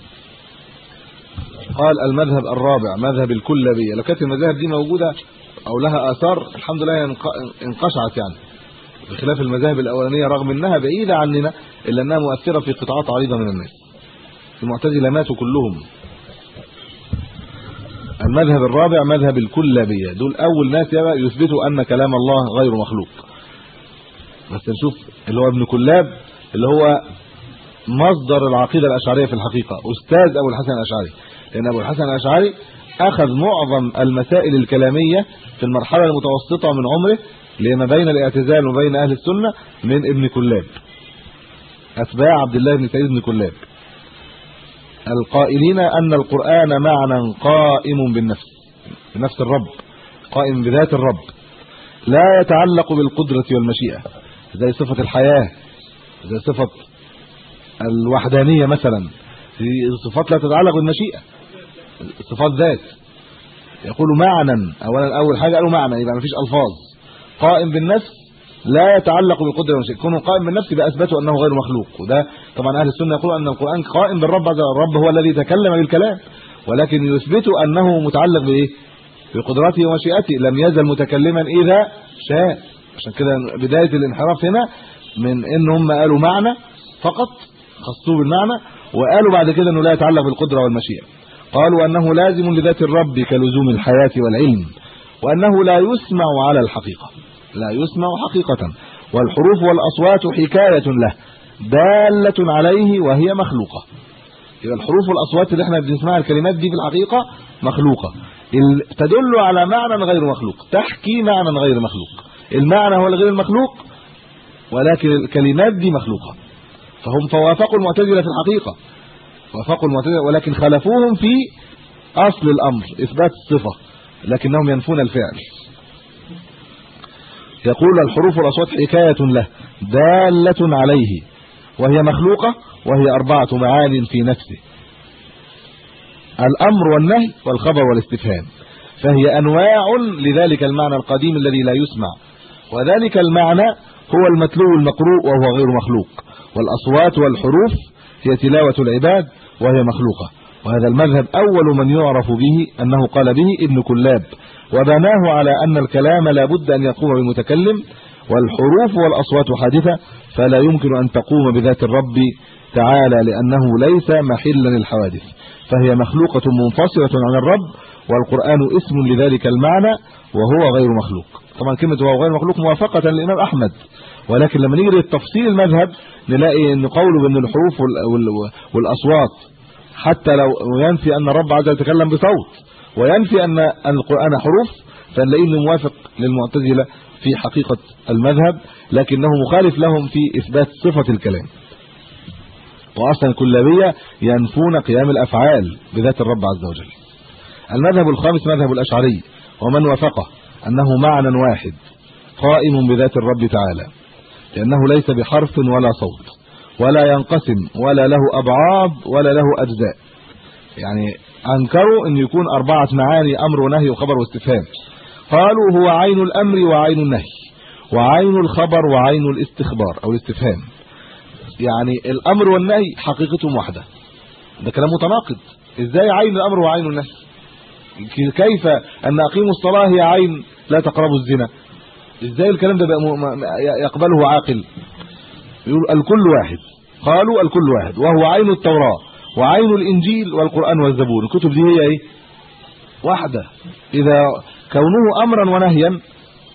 قال المذهب الرابع مذهب الكلابية. لو كانت المذاهب دي موجودة أو لها آثار الحمد لله انقشعت يعني. بخلاف المذاهب الأولانية رغم إنها بعيدة عننا إلا أنها مؤثرة في قطاعات عريضة من الناس. المعتزلة ماتوا كلهم. المذهب الرابع مذهب الكلابية. دول أول ناس يثبتوا أن كلام الله غير مخلوق. بس نشوف اللي هو ابن كلاب اللي هو مصدر العقيدة الأشعرية في الحقيقة أستاذ أبو الحسن الأشعري. لأن أبو الحسن الأشعري أخذ معظم المسائل الكلامية في المرحلة المتوسطة من عمره لما بين الاعتزال وبين أهل السنة من ابن كلاب. أتباع عبد الله بن سعيد بن كلاب. القائلين أن القرآن معنى قائم بالنفس بنفس الرب قائم بذات الرب لا يتعلق بالقدرة والمشيئة زي صفة الحياة زي صفة الوحدانية مثلا دي صفات لا تتعلق بالمشيئة صفات ذات. يقول معنى اولا أول حاجة قالوا معنى يبقى مفيش ألفاظ. قائم بالنفس لا يتعلق بالقدرة والمشيئة. كونه قائم بالنفس يبقى أثبتوا أنه غير مخلوق. وده طبعا أهل السنة يقولوا أن القرآن قائم بالرب عز الرب هو الذي تكلم بالكلام. ولكن يثبتوا أنه متعلق بإيه؟ بقدرته ومشيئته. لم يزل متكلما إذا شاء. عشان كده بداية الانحراف هنا من إن هم قالوا معنى فقط خصوه بالمعنى وقالوا بعد كده إنه لا يتعلق بالقدرة والمشيئة. قالوا أنه لازم لذات الرب كلزوم الحياة والعلم وأنه لا يسمع على الحقيقة. لا يسمع حقيقة والحروف والأصوات حكاية له دالة عليه وهي مخلوقة. يبقى الحروف والأصوات اللي إحنا بنسمعها الكلمات دي في الحقيقة مخلوقة. تدل على معنى غير مخلوق تحكي معنى غير مخلوق. المعنى هو الغير المخلوق ولكن الكلمات دي مخلوقة. فهم فوافقوا المعتزلة في الحقيقة. وافقوا المعتزلة ولكن خالفوهم في أصل الأمر إثبات الصفة لكنهم ينفون الفعل. يقول الحروف والأصوات حكاية له دالة عليه وهي مخلوقة وهي أربعة معان في نفسه. الأمر والنهي والخبر والاستفهام فهي أنواع لذلك المعنى القديم الذي لا يسمع. وذلك المعنى هو المتلو المقروء وهو غير مخلوق. والأصوات والحروف هي تلاوة العباد وهي مخلوقة. وهذا المذهب أول من يعرف به أنه قال به ابن كلاب وبناه على أن الكلام لا بد أن يقوم بالمتكلم والحروف والأصوات حادثة فلا يمكن أن تقوم بذات الرب تعالى لأنه ليس محلا للحوادث. فهي مخلوقة منفصلة عن الرب والقرآن اسم لذلك المعنى وهو غير مخلوق. طبعا كلمة وهو غير مخلوق موافقة للإمام أحمد ولكن لما نيجي للتفصيل المذهب نلاقي إن قوله بأن الحروف والأصوات حتى لو ينفي أن الرب عز وجل يتكلم بصوت وينفي أن القرآن حروف فنلاقيه موافق للمعتزلة في حقيقة المذهب لكنه مخالف لهم في إثبات صفة الكلام. واصلا الكلابيه ينفون قيام الأفعال بذات الرب عز وجل. المذهب الخامس مذهب الأشعري ومن وافقه أنه معنى واحد قائم بذات الرب تعالى لأنه ليس بحرف ولا صوت ولا ينقسم ولا له ابعاد ولا له أجزاء. يعني أنكروا أن يكون أربعة معاني أمر ونهي وخبر واستفهام. قالوا هو عين الأمر وعين النهي وعين الخبر وعين الاستخبار أو الاستفهام. يعني الأمر والنهي حقيقتهم واحدة. ده كلام متناقض. إزاي عين الأمر وعين النهي؟ كيف أن أقيموا الصلاة هي عين لا تقربوا الزنا؟ إزاي الكلام ده يقبله عاقل؟ يقول الكل واحد. قالوا الكل واحد وهو عين التوراة. وعين الإنجيل والقرآن والزبور. الكتب دي هي إيه؟ واحدة. إذا كونه امرا ونهيا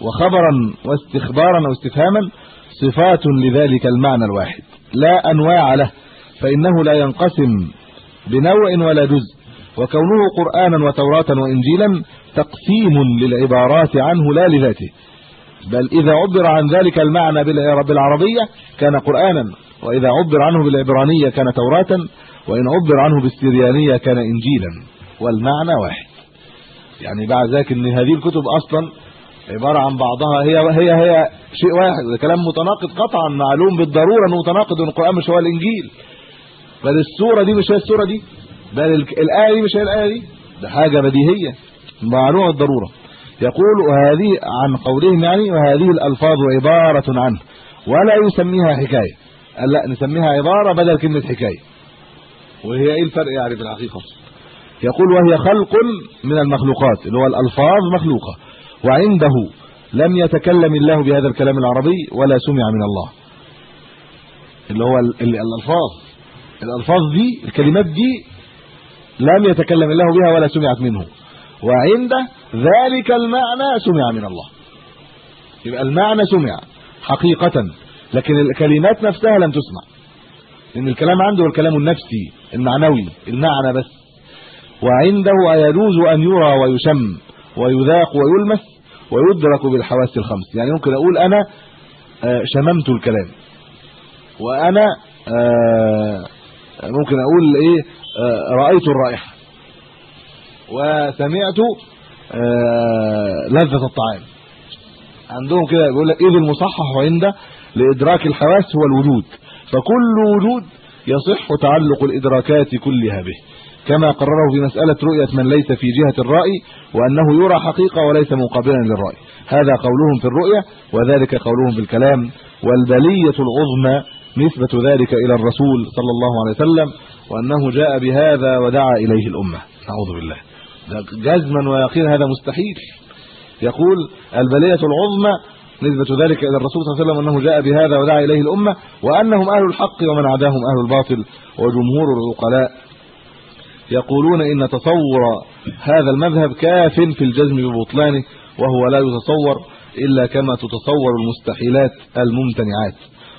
وخبرا واستخبارا واستفهاما صفات لذلك المعنى الواحد. لا أنواع له فإنه لا ينقسم بنوع ولا جزء. وكونه قرانا وتوراة وانجيلا تقسيم للعبارات عنه لا لذاته. بل إذا عبر عن ذلك المعنى بالعربية كان قرانا وإذا عبر عنه بالعبرانية كان توراة وإن عبر عنه بالسريانية كان انجيلا والمعنى واحد. يعني بعد ذلك إن هذه الكتب أصلا عبارة عن بعضها هي هي هي شيء واحد ده كلام متناقض قطعا معلوم بالضرورة إنه متناقض إن القران مش هو الإنجيل. بل السورة دي مش هي السورة دي بل الآية دي مش هي الآية دي. ده حاجة بديهية معلومة بالضرورة. يقول وهذه عن قولهم يعني وهذه الألفاظ عبارة عنه ولا يسميها حكاية. قال لا نسميها عبارة بدل كلمة حكاية. وهي إيه الفرق يعني في الحقيقة يقول وهي خلق من المخلوقات اللي هو الألفاظ مخلوقة وعنده لم يتكلم الله بهذا الكلام العربي ولا سمع من الله. اللي هو الألفاظ الألفاظ دي الكلمات دي لم يتكلم الله بها ولا سمعت منه. وعند ذلك المعنى سمع من الله. يبقى المعنى سمع حقيقة لكن الكلمات نفسها لم تسمع. إن الكلام عنده هو الكلام النفسي المعنوي المعنى بس. وعنده يجوز أن يرى ويشم ويذاق ويلمس ويدرك بالحواس الخمس. يعني ممكن أقول أنا شممت الكلام. وأنا ممكن أقول إيه رأيت الرائحة. وسمعت لذة الطعام. عندهم كده بيقول لك اذ المصحح عند لإدراك الحواس هو الوجود. فكل وجود يصح تعلق الإدراكات كلها به. كما قرره في مسألة رؤية من ليس في جهة الرأي وأنه يرى حقيقة وليس مقابلا للرأي. هذا قولهم في الرؤية وذلك قولهم في الكلام والبلية العظمى نسبة ذلك إلى الرسول صلى الله عليه وسلم وأنه جاء بهذا ودعا إليه الأمة. نعوذ بالله. جزما ويقينا هذا مستحيل. يقول البلية العظمى نسبة ذلك إلى الرسول صلى الله عليه وسلم أنه جاء بهذا ودعا إليه الأمة وأنهم أهل الحق ومن عداهم أهل الباطل وجمهور العقلاء يقولون إن تصور هذا المذهب كاف في الجزم ببطلانه وهو لا يتصور إلا كما تتصور المستحيلات الممتنعات.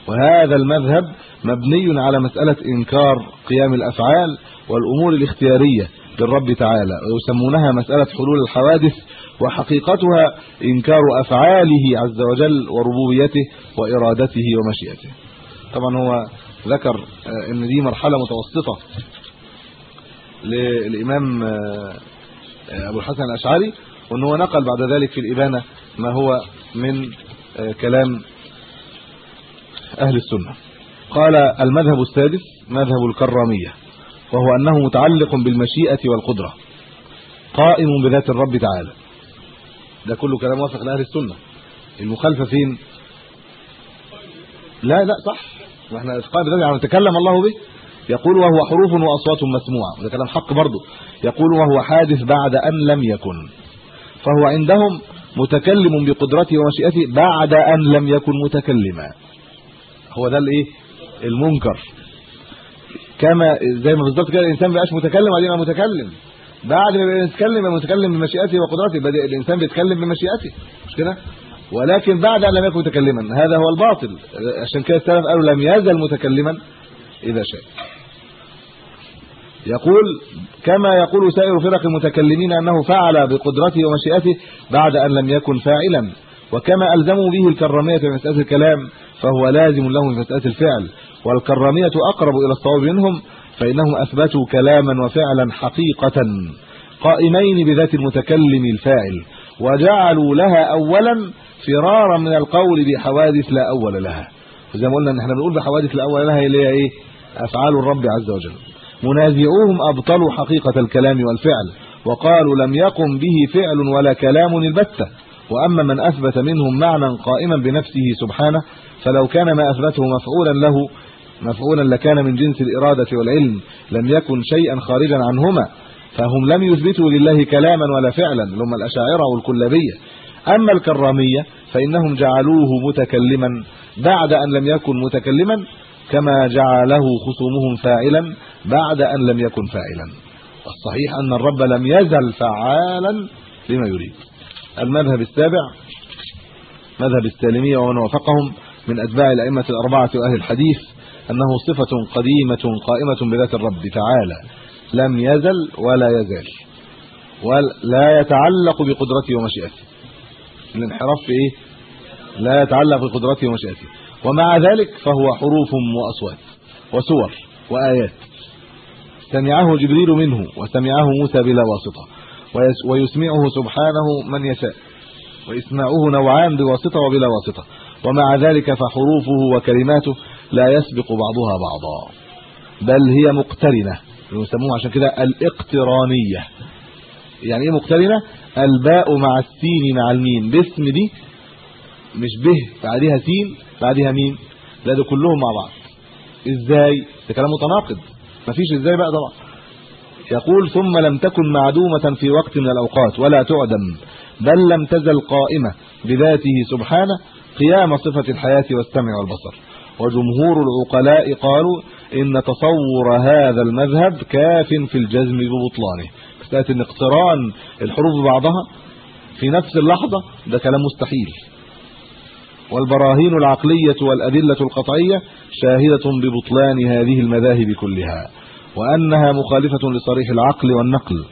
وهذا المذهب مبني على مسألة إنكار قيام الأفعال والأمور الاختيارية للرب تعالى ويسمونها مسألة حلول الحوادث وحقيقتها إنكار أفعاله عز وجل وربوبيته وإرادته ومشيئته. طبعا هو ذكر إن دي مرحلة متوسطة للإمام أبو الحسن الأشعري وإن هو نقل بعد ذلك في الإبانة ما هو من كلام أهل السنة. قال المذهب السادس مذهب الكرامية وهو أنه متعلق بالمشيئة والقدرة قائم بذات الرب تعالى. ده كله كلام وافق لأهل السنة. المخالفة فين؟ لا لا صح. وإحنا قائم بذات يعني تكلم الله به. يقول وهو حروف وأصوات مسموعة. وده كلام حق برضه. يقول وهو حادث بعد أن لم يكن. فهو عندهم متكلم بقدرته ومشيئته بعد أن لم يكن متكلما. هو ده الإيه؟ المنكر. كما زي ما بالظبط كده الإنسان بقاش متكلم بعدين متكلم. بعد ما يبقى يتكلم يبقى متكلم بمشيئته وقدرته يبقى الإنسان بيتكلم بمشيئته. مش كده؟ ولكن بعد أن لم يكن متكلما هذا هو الباطل. عشان كده السلف قالوا لم يزل متكلما إذا شاء. يقول كما يقول سائر فرق المتكلمين أنه فعل بقدرته ومشيئته بعد أن لم يكن فاعلا. وكما ألزموا به الكرامية في مسألة الكلام فهو لازم لهم في مسألة الفعل. والكرامية أقرب إلى الصواب منهم فإنهم أثبتوا كلاما وفعلا حقيقة قائمين بذات المتكلم الفاعل وجعلوا لها اولا فرارا من القول بحوادث لا أول لها. زي ما قلنا إن إحنا بنقول بحوادث لا أول لها اللي هي إيه؟ أفعال الرب عز وجل. منازعوهم أبطلوا حقيقة الكلام والفعل وقالوا لم يقم به فعل ولا كلام البتة. وأما من أثبت منهم معنى قائما بنفسه سبحانه فلو كان ما أثبته مفعولا له مفعولا لكان من جنس الإرادة والعلم لم يكن شيئا خارجا عنهما فهم لم يثبتوا لله كلاما ولا فعلا هم الأشاعرة والكلابية. أما الكرامية فإنهم جعلوه متكلما بعد أن لم يكن متكلما كما جعله خصومهم فاعلا بعد أن لم يكن فاعلا. الصحيح أن الرب لم يزل فعالا لما يريد. المذهب السابع مذهب السالميه ومن وافقهم من أتباع الأئمة الأربعة واهل الحديث أنه صفة قديمة قائمة بذات الرب تعالى. لم يزل ولا يزال. ولا يتعلق بقدرته ومشيئته. الانحراف في إيه؟ لا يتعلق بقدرته ومشيئته. ومع ذلك فهو حروف وأصوات وسور وآيات. سمعه جبريل منه وسمعه موسى بلا واسطة. ويسمعه سبحانه من يشاء. واسماعه نوعان بواسطة وبلا واسطة. ومع ذلك فحروفه وكلماته لا يسبق بعضها بعضا بل هي مقترنة يسموها عشان كده الاقترانية. يعني إيه مقترنة؟ الباء مع السين مع الميم. باسم دي مش به بعدها سين بعدها ميم. لا ده كلهم مع بعض. إزاي؟ ده كلام متناقض. مفيش إزاي بقى طبعا يقول ثم لم تكن معدومة في وقت من الأوقات ولا تعدم بل لم تزل قائمة بذاته سبحانه قيام صفة الحياة والسمع والبصر. وجمهور العقلاء قالوا إن تصور هذا المذهب كاف في الجزم ببطلانه. مساله ان اقتران الحروف ببعضها في نفس اللحظة ده كلام مستحيل. والبراهين العقلية والأدلة القطعية شاهدة ببطلان هذه المذاهب كلها وأنها مخالفة لصريح العقل والنقل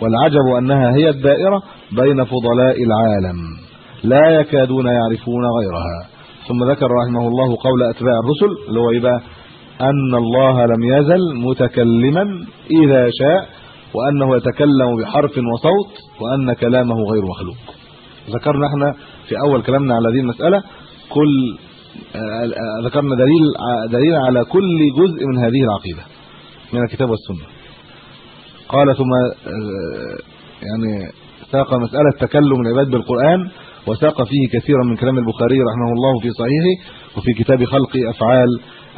والعجب أنها هي الدائرة بين فضلاء العالم. لا يكادون يعرفون غيرها. ثم ذكر رحمه الله قول أتباع الرسل اللي هو يبقى أن الله لم يزل متكلما إذا شاء وأنه يتكلم بحرف وصوت وأن كلامه غير مخلوق. ذكرنا إحنا في أول كلامنا على هذه المسألة كل ذكرنا دليل دليل على كل جزء من هذه العقيدة من الكتاب والسنة. قال ثم يعني ساق مسألة تكلم العباد بالقرآن وساق فيه كثيرا من كلام البخاري رحمه الله في صحيحه وفي كتاب خلق أفعال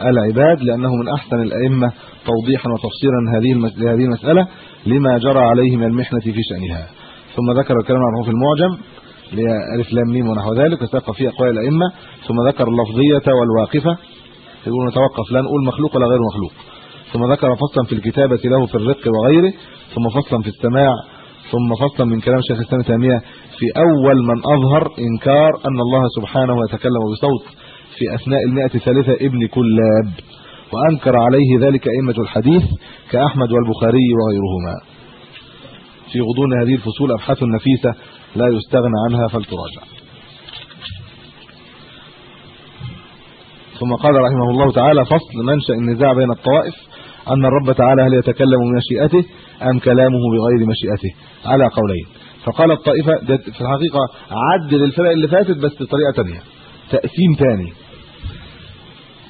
العباد لأنه من أحسن الأئمة توضيحا وتفسيرا هذه هذه المسألة لما جرى عليه من المحنة في شأنها. ثم ذكر الكلام عنه في المعجم لألف لام ميم ونحو ذلك وساق فيه أقوال الأئمة. ثم ذكر اللفظية والواقفة. يقول نتوقف لا نقول مخلوق ولا غير مخلوق. ثم ذكر فصلا في الكتابة له في الرق وغيره. ثم فصلا في السماع. ثم فصلا من كلام شيخ الإسلام تيمية في أول من أظهر إنكار أن الله سبحانه يتكلم بصوت في أثناء المئة الثالثة ابن كلاب وأنكر عليه ذلك أئمة الحديث كأحمد والبخاري وغيرهما. في غضون هذه الفصول أبحاث نفيسة لا يستغنى عنها فلتراجع. ثم قال رحمه الله تعالى فصل منشأ النزاع بين الطوائف أن الرب تعالى هل يتكلم بمشيئته أم كلامه بغير مشيئته؟ على قولين فقال الطائفة في الحقيقة عدل الفرق اللي فاتت بس بطريقة ثانية تقسيم ثاني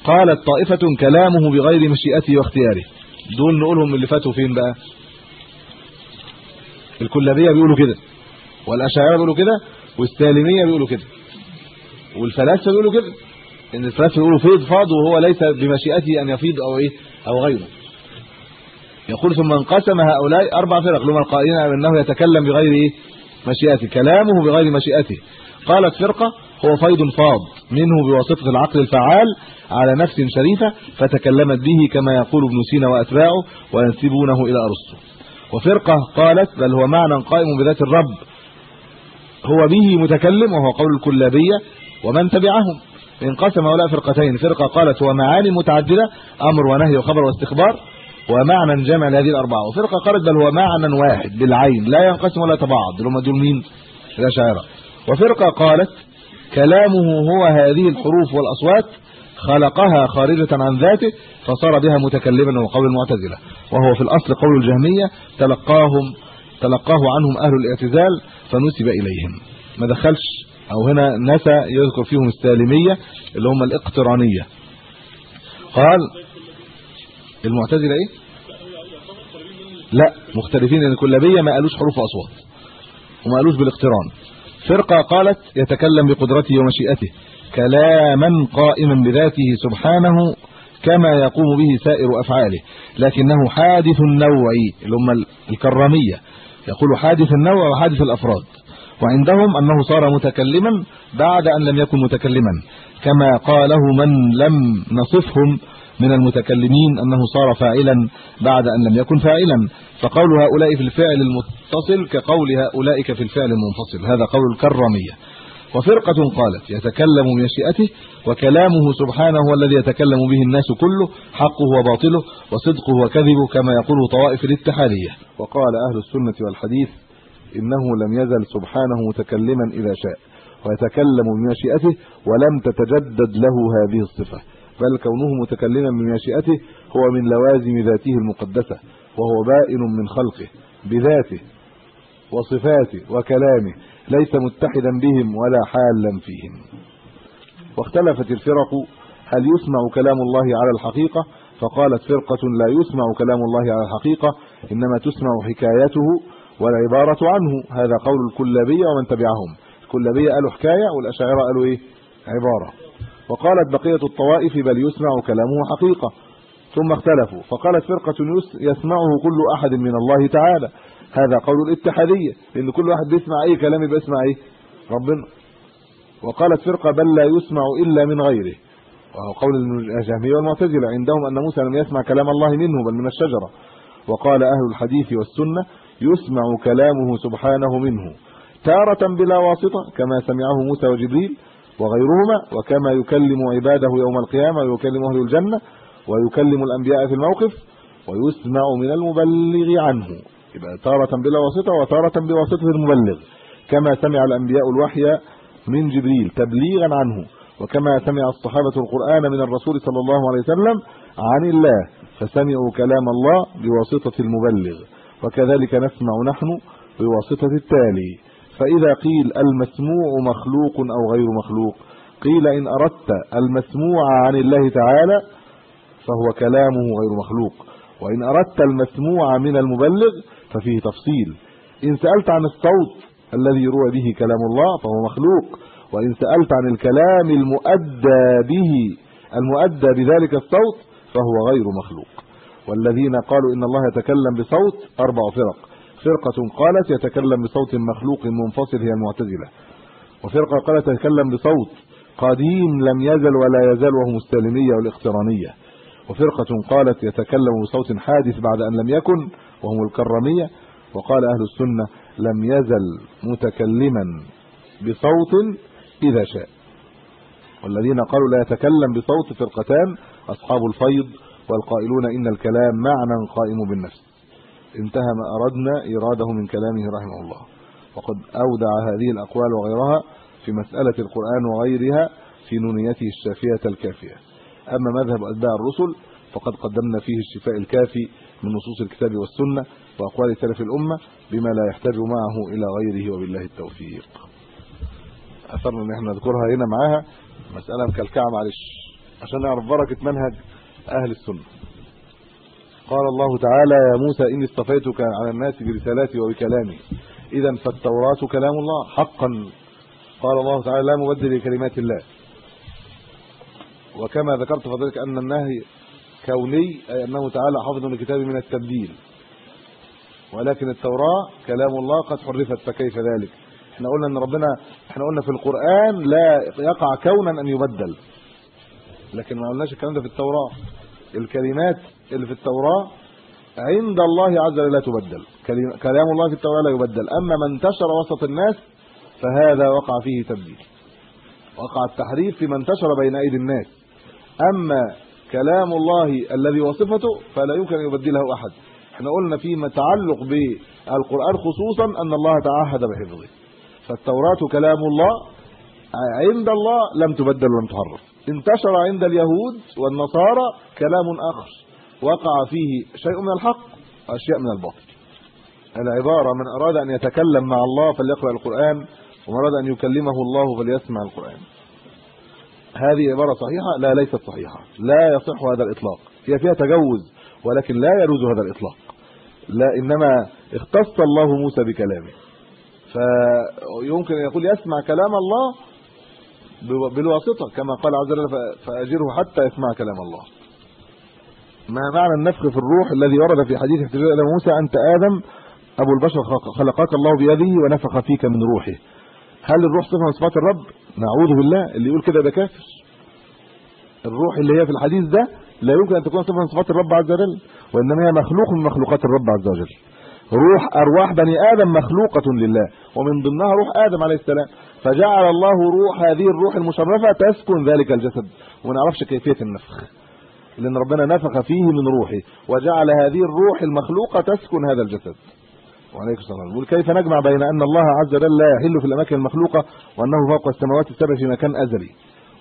قالت طائفة كلامه بغير مشيئته واختياره. دول نقولهم اللي فاتوا فين بقى؟ الكلابية بيقولوا كده والاشاعره بيقولوا كده والسالمية بيقولوا كده والفلاسفة بيقولوا كده إن الفلاسفة بيقولوا فيض فاض وهو ليس بمشيئته أن يفيض أو إيه أو غيره. يقول ثم انقسم هؤلاء أربع فرق لهم القائلين أنه يتكلم بغير مشيئته كلامه بغير مشيئته. قالت فرقة هو فيض فاض منه بواسطة العقل الفعال على نفس شريفة فتكلمت به كما يقول ابن سينا وأتباعه وينسبونه إلى أرسطو. وفرقة قالت بل هو معنى قائم بذات الرب. هو به متكلم وهو قول الكلابية ومن تبعهم. انقسم هؤلاء فرقتين فرقة قالت هو معاني متعددة أمر ونهي وخبر واستخبار. ومعنى جمع لهذه الأربعة. وفرقة قالت بل هو معنى واحد بالعين لا ينقسم ولا يتباعد هم دول مين؟ الاشاعره وفرقة قالت كلامه هو هذه الحروف والأصوات خلقها خارجة عن ذاته فصار بها متكلما وقول المعتزله وهو في الأصل قول الجهمية تلقاهم تلقاه عنهم أهل الاعتزال فنسب إليهم. ما دخلش أو هنا نسى يذكر فيهم السالمية اللي هم الإقترانية. قال المعتزلة إيه؟ لا مختلفين ان الكلابيه ما قالوش حروف وأصوات. وما قالوش بالاقتران. فرقة قالت يتكلم بقدرته ومشيئته. كلاما قائما بذاته سبحانه كما يقوم به سائر أفعاله. لكنه حادث النوع اللي هم الكرامية. يقول حادث النوع وحادث الأفراد. وعندهم أنه صار متكلما بعد أن لم يكن متكلما. كما قاله من لم نصفهم من المتكلمين أنه صار فاعلا بعد أن لم يكن فاعلا. فقول هؤلاء في الفعل المتصل كقول هؤلاء في الفعل المنفصل. هذا قول الكرامية. وفرقة قالت يتكلم بمشيئته وكلامه سبحانه هو الذي يتكلم به الناس كله حقه وباطله وصدقه وكذبه كما يقول طوائف الاتحادية. وقال أهل السنة والحديث إنه لم يزل سبحانه متكلما إذا شاء ويتكلم بمشيئته ولم تتجدد له هذه الصفة. بل كونه متكلما بمشيئته هو من لوازم ذاته المقدسة وهو بائن من خلقه بذاته وصفاته وكلامه ليس متحدا بهم ولا حالا فيهم. واختلفت الفرق هل يسمع كلام الله على الحقيقة؟ فقالت فرقة لا يسمع كلام الله على الحقيقة إنما تسمع حكايته والعباره عنه. هذا قول الكلابية ومن تبعهم. الكلابية قالوا حكاية والأشاعرة قالوا إيه؟ عبارة. وقالت بقية الطوائف بل يسمع كلامه حقيقة. ثم اختلفوا. فقالت فرقة يسمعه كل أحد من الله تعالى. هذا قول الاتحادية لأن كل واحد بيسمع أي كلام يبقى يسمع إيه؟ ربنا وقالت فرقة بل لا يسمع إلا من غيره. وهو قول الجهمية والمعتزلة. عندهم أن موسى لم يسمع كلام الله منه بل من الشجرة. وقال أهل الحديث والسنة يسمع كلامه سبحانه منه. تارة بلا واسطة كما سمعه موسى وجبريل. وغيرهما وكما يكلم عباده يوم القيامة ويكلم أهل الجنة ويكلم الأنبياء في الموقف ويسمع من المبلغ عنه. يبقى تارة بلا واسطة وتارة بواسطة المبلغ. كما سمع الأنبياء الوحي من جبريل تبليغا عنه. وكما سمع الصحابة القرآن من الرسول صلى الله عليه وسلم عن الله فسمعوا كلام الله بواسطة المبلغ. وكذلك نسمع نحن بواسطة التالي. فإذا قيل المسموع مخلوق أو غير مخلوق قيل إن أردت المسموع عن الله تعالى فهو كلامه غير مخلوق وإن أردت المسموع من المبلغ ففيه تفصيل. إن سألت عن الصوت الذي يروى به كلام الله فهو مخلوق وإن سألت عن الكلام المؤدى به المؤدى بذلك الصوت فهو غير مخلوق. والذين قالوا إن الله يتكلم بصوت أربع فرق. فرقة قالت يتكلم بصوت مخلوق منفصل هي المعتزلة. وفرقة قالت يتكلم بصوت قديم لم يزل ولا يزال وهم السالميه والاقترانية. وفرقة قالت يتكلم بصوت حادث بعد أن لم يكن وهم الكرميه وقال أهل السنة لم يزل متكلما بصوت إذا شاء. والذين قالوا لا يتكلم بصوت فرقتان أصحاب الفيض والقائلون إن الكلام معنى قائم بالنفس. انتهى ما أردنا اراده من كلامه رحمه الله. وقد أودع هذه الأقوال وغيرها في مسألة القرآن وغيرها في نونيته الشافية الكافية. أما مذهب اتباع الرسل فقد قدمنا فيه الشفاء الكافي من نصوص الكتاب والسنة وأقوال سلف الأمة بما لا يحتاج معه إلى غيره وبالله التوفيق. أثرنا أن إحنا نذكرها هنا معاها مسألة مكلكعه معلش عشان نعرف بركة منهج أهل السنة. قال الله تعالى يا موسى إني اصطفيتك على الناس برسالاتي وبكلامي. اذا فالتوراة كلام الله حقا. قال الله تعالى لا مبدل لكلمات الله. وكما ذكرت فضلك أن النهي كوني أي أنه تعالى حافظ لكتاب من التبديل. ولكن التوراة كلام الله قد حرفت فكيف ذلك؟ إحنا قلنا أن ربنا إحنا قلنا في القرآن لا يقع كونا أن يبدل. لكن ما قلناش الكلام ده في التوراة. الكلمات اللي في التوراة عند الله عز وجل لا تبدل. كلام الله في التوراة لا يبدل. أما ما انتشر وسط الناس فهذا وقع فيه تبديل. وقع التحريف في ما انتشر بين أيدي الناس. أما كلام الله الذي وصفته فلا يمكن أن يبدله أحد. إحنا قلنا فيما يتعلق بالقرآن خصوصا أن الله تعهد بحفظه. فالتوراة كلام الله عند الله لم تبدل ولم تحرف. انتشر عند اليهود والنصارى كلام آخر. وقع فيه شيء من الحق واشياء من الباطل. العباره من أراد أن يتكلم مع الله فليقرأ القرآن ومن أراد أن يكلمه الله فليسمع القرآن. هذه عبارة صحيحة؟ لا ليست صحيحة. لا يصح هذا الإطلاق. هي فيها تجوز ولكن لا يجوز هذا الإطلاق. لا إنما اختص الله موسى بكلامه. فيمكن أن يقول يسمع كلام الله بالواسطة كما قال عز وجل فأجره حتى يسمع كلام الله. ما معنى النفخ في الروح الذي ورد في حديث احتجاج إلى موسى أنت آدم أبو البشر خلق- خلقك الله بيده ونفخ فيك من روحه. هل الروح صفة من صفات الرب؟ نعوذ بالله اللي يقول كده ده كافر. الروح اللي هي في الحديث ده لا يمكن أن تكون صفة من صفات الرب عز وجل وإنما هي مخلوق من مخلوقات الرب عز وجل. روح أرواح بني آدم مخلوقة لله ومن ضمنها روح آدم عليه السلام. فجعل الله روح هذه الروح المشرفة تسكن ذلك الجسد. وما نعرفش كيفية النفخ. لأن ربنا نفخ فيه من روحه وجعل هذه الروح المخلوقة تسكن هذا الجسد. وعليكم السلام. يقول كيف نجمع بين أن الله عز وجل لا يحل في الأماكن المخلوقة وأنه فوق السماوات السبع في مكان أزلي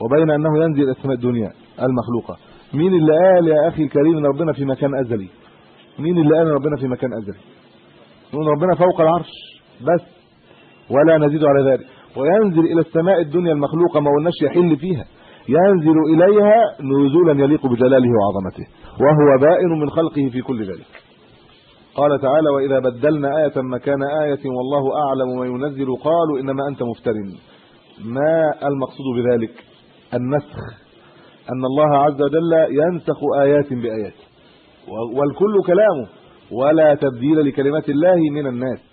وبين أنه ينزل السماء الدنيا المخلوقة. مين اللي قال يا أخي الكريم إن ربنا في مكان أزلي؟ مين اللي قال إن ربنا في مكان أزلي؟ يقول ربنا فوق العرش بس ولا نزيد على ذلك. وينزل إلى السماء الدنيا المخلوقة ما قلناش يحل فيها. ينزل إليها نزولا يليق بجلاله وعظمته وهو بائن من خلقه في كل ذلك. قال تعالى وإذا بدلنا آية مكان آية والله أعلم ما ينزل. قالوا إنما أنت مفتر. ما المقصود بذلك؟ النسخ. أن الله عز وجل ينسخ آيات بآيات والكل كلامه ولا تبديل لكلمات الله من الناس.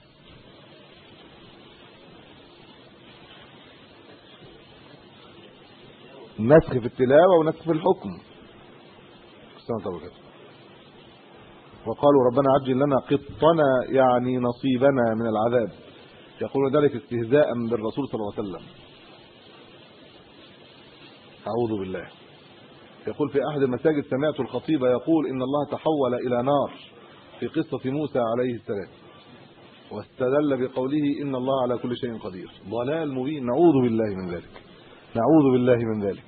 نسخ في التلاوة ونسخ في الحكم. سنة الله وبركاته. وقالوا ربنا عجل لنا قطنا يعني نصيبنا من العذاب. يقول ذلك استهزاء بالرسول صلى الله عليه وسلم. أعوذ بالله. يقول في أحد المساجد سمعت الخطيب يقول إن الله تحول إلى نار في قصة موسى عليه السلام. واستدل بقوله إن الله على كل شيء قدير. ضلال مبين. نعوذ بالله من ذلك. نعوذ بالله من ذلك.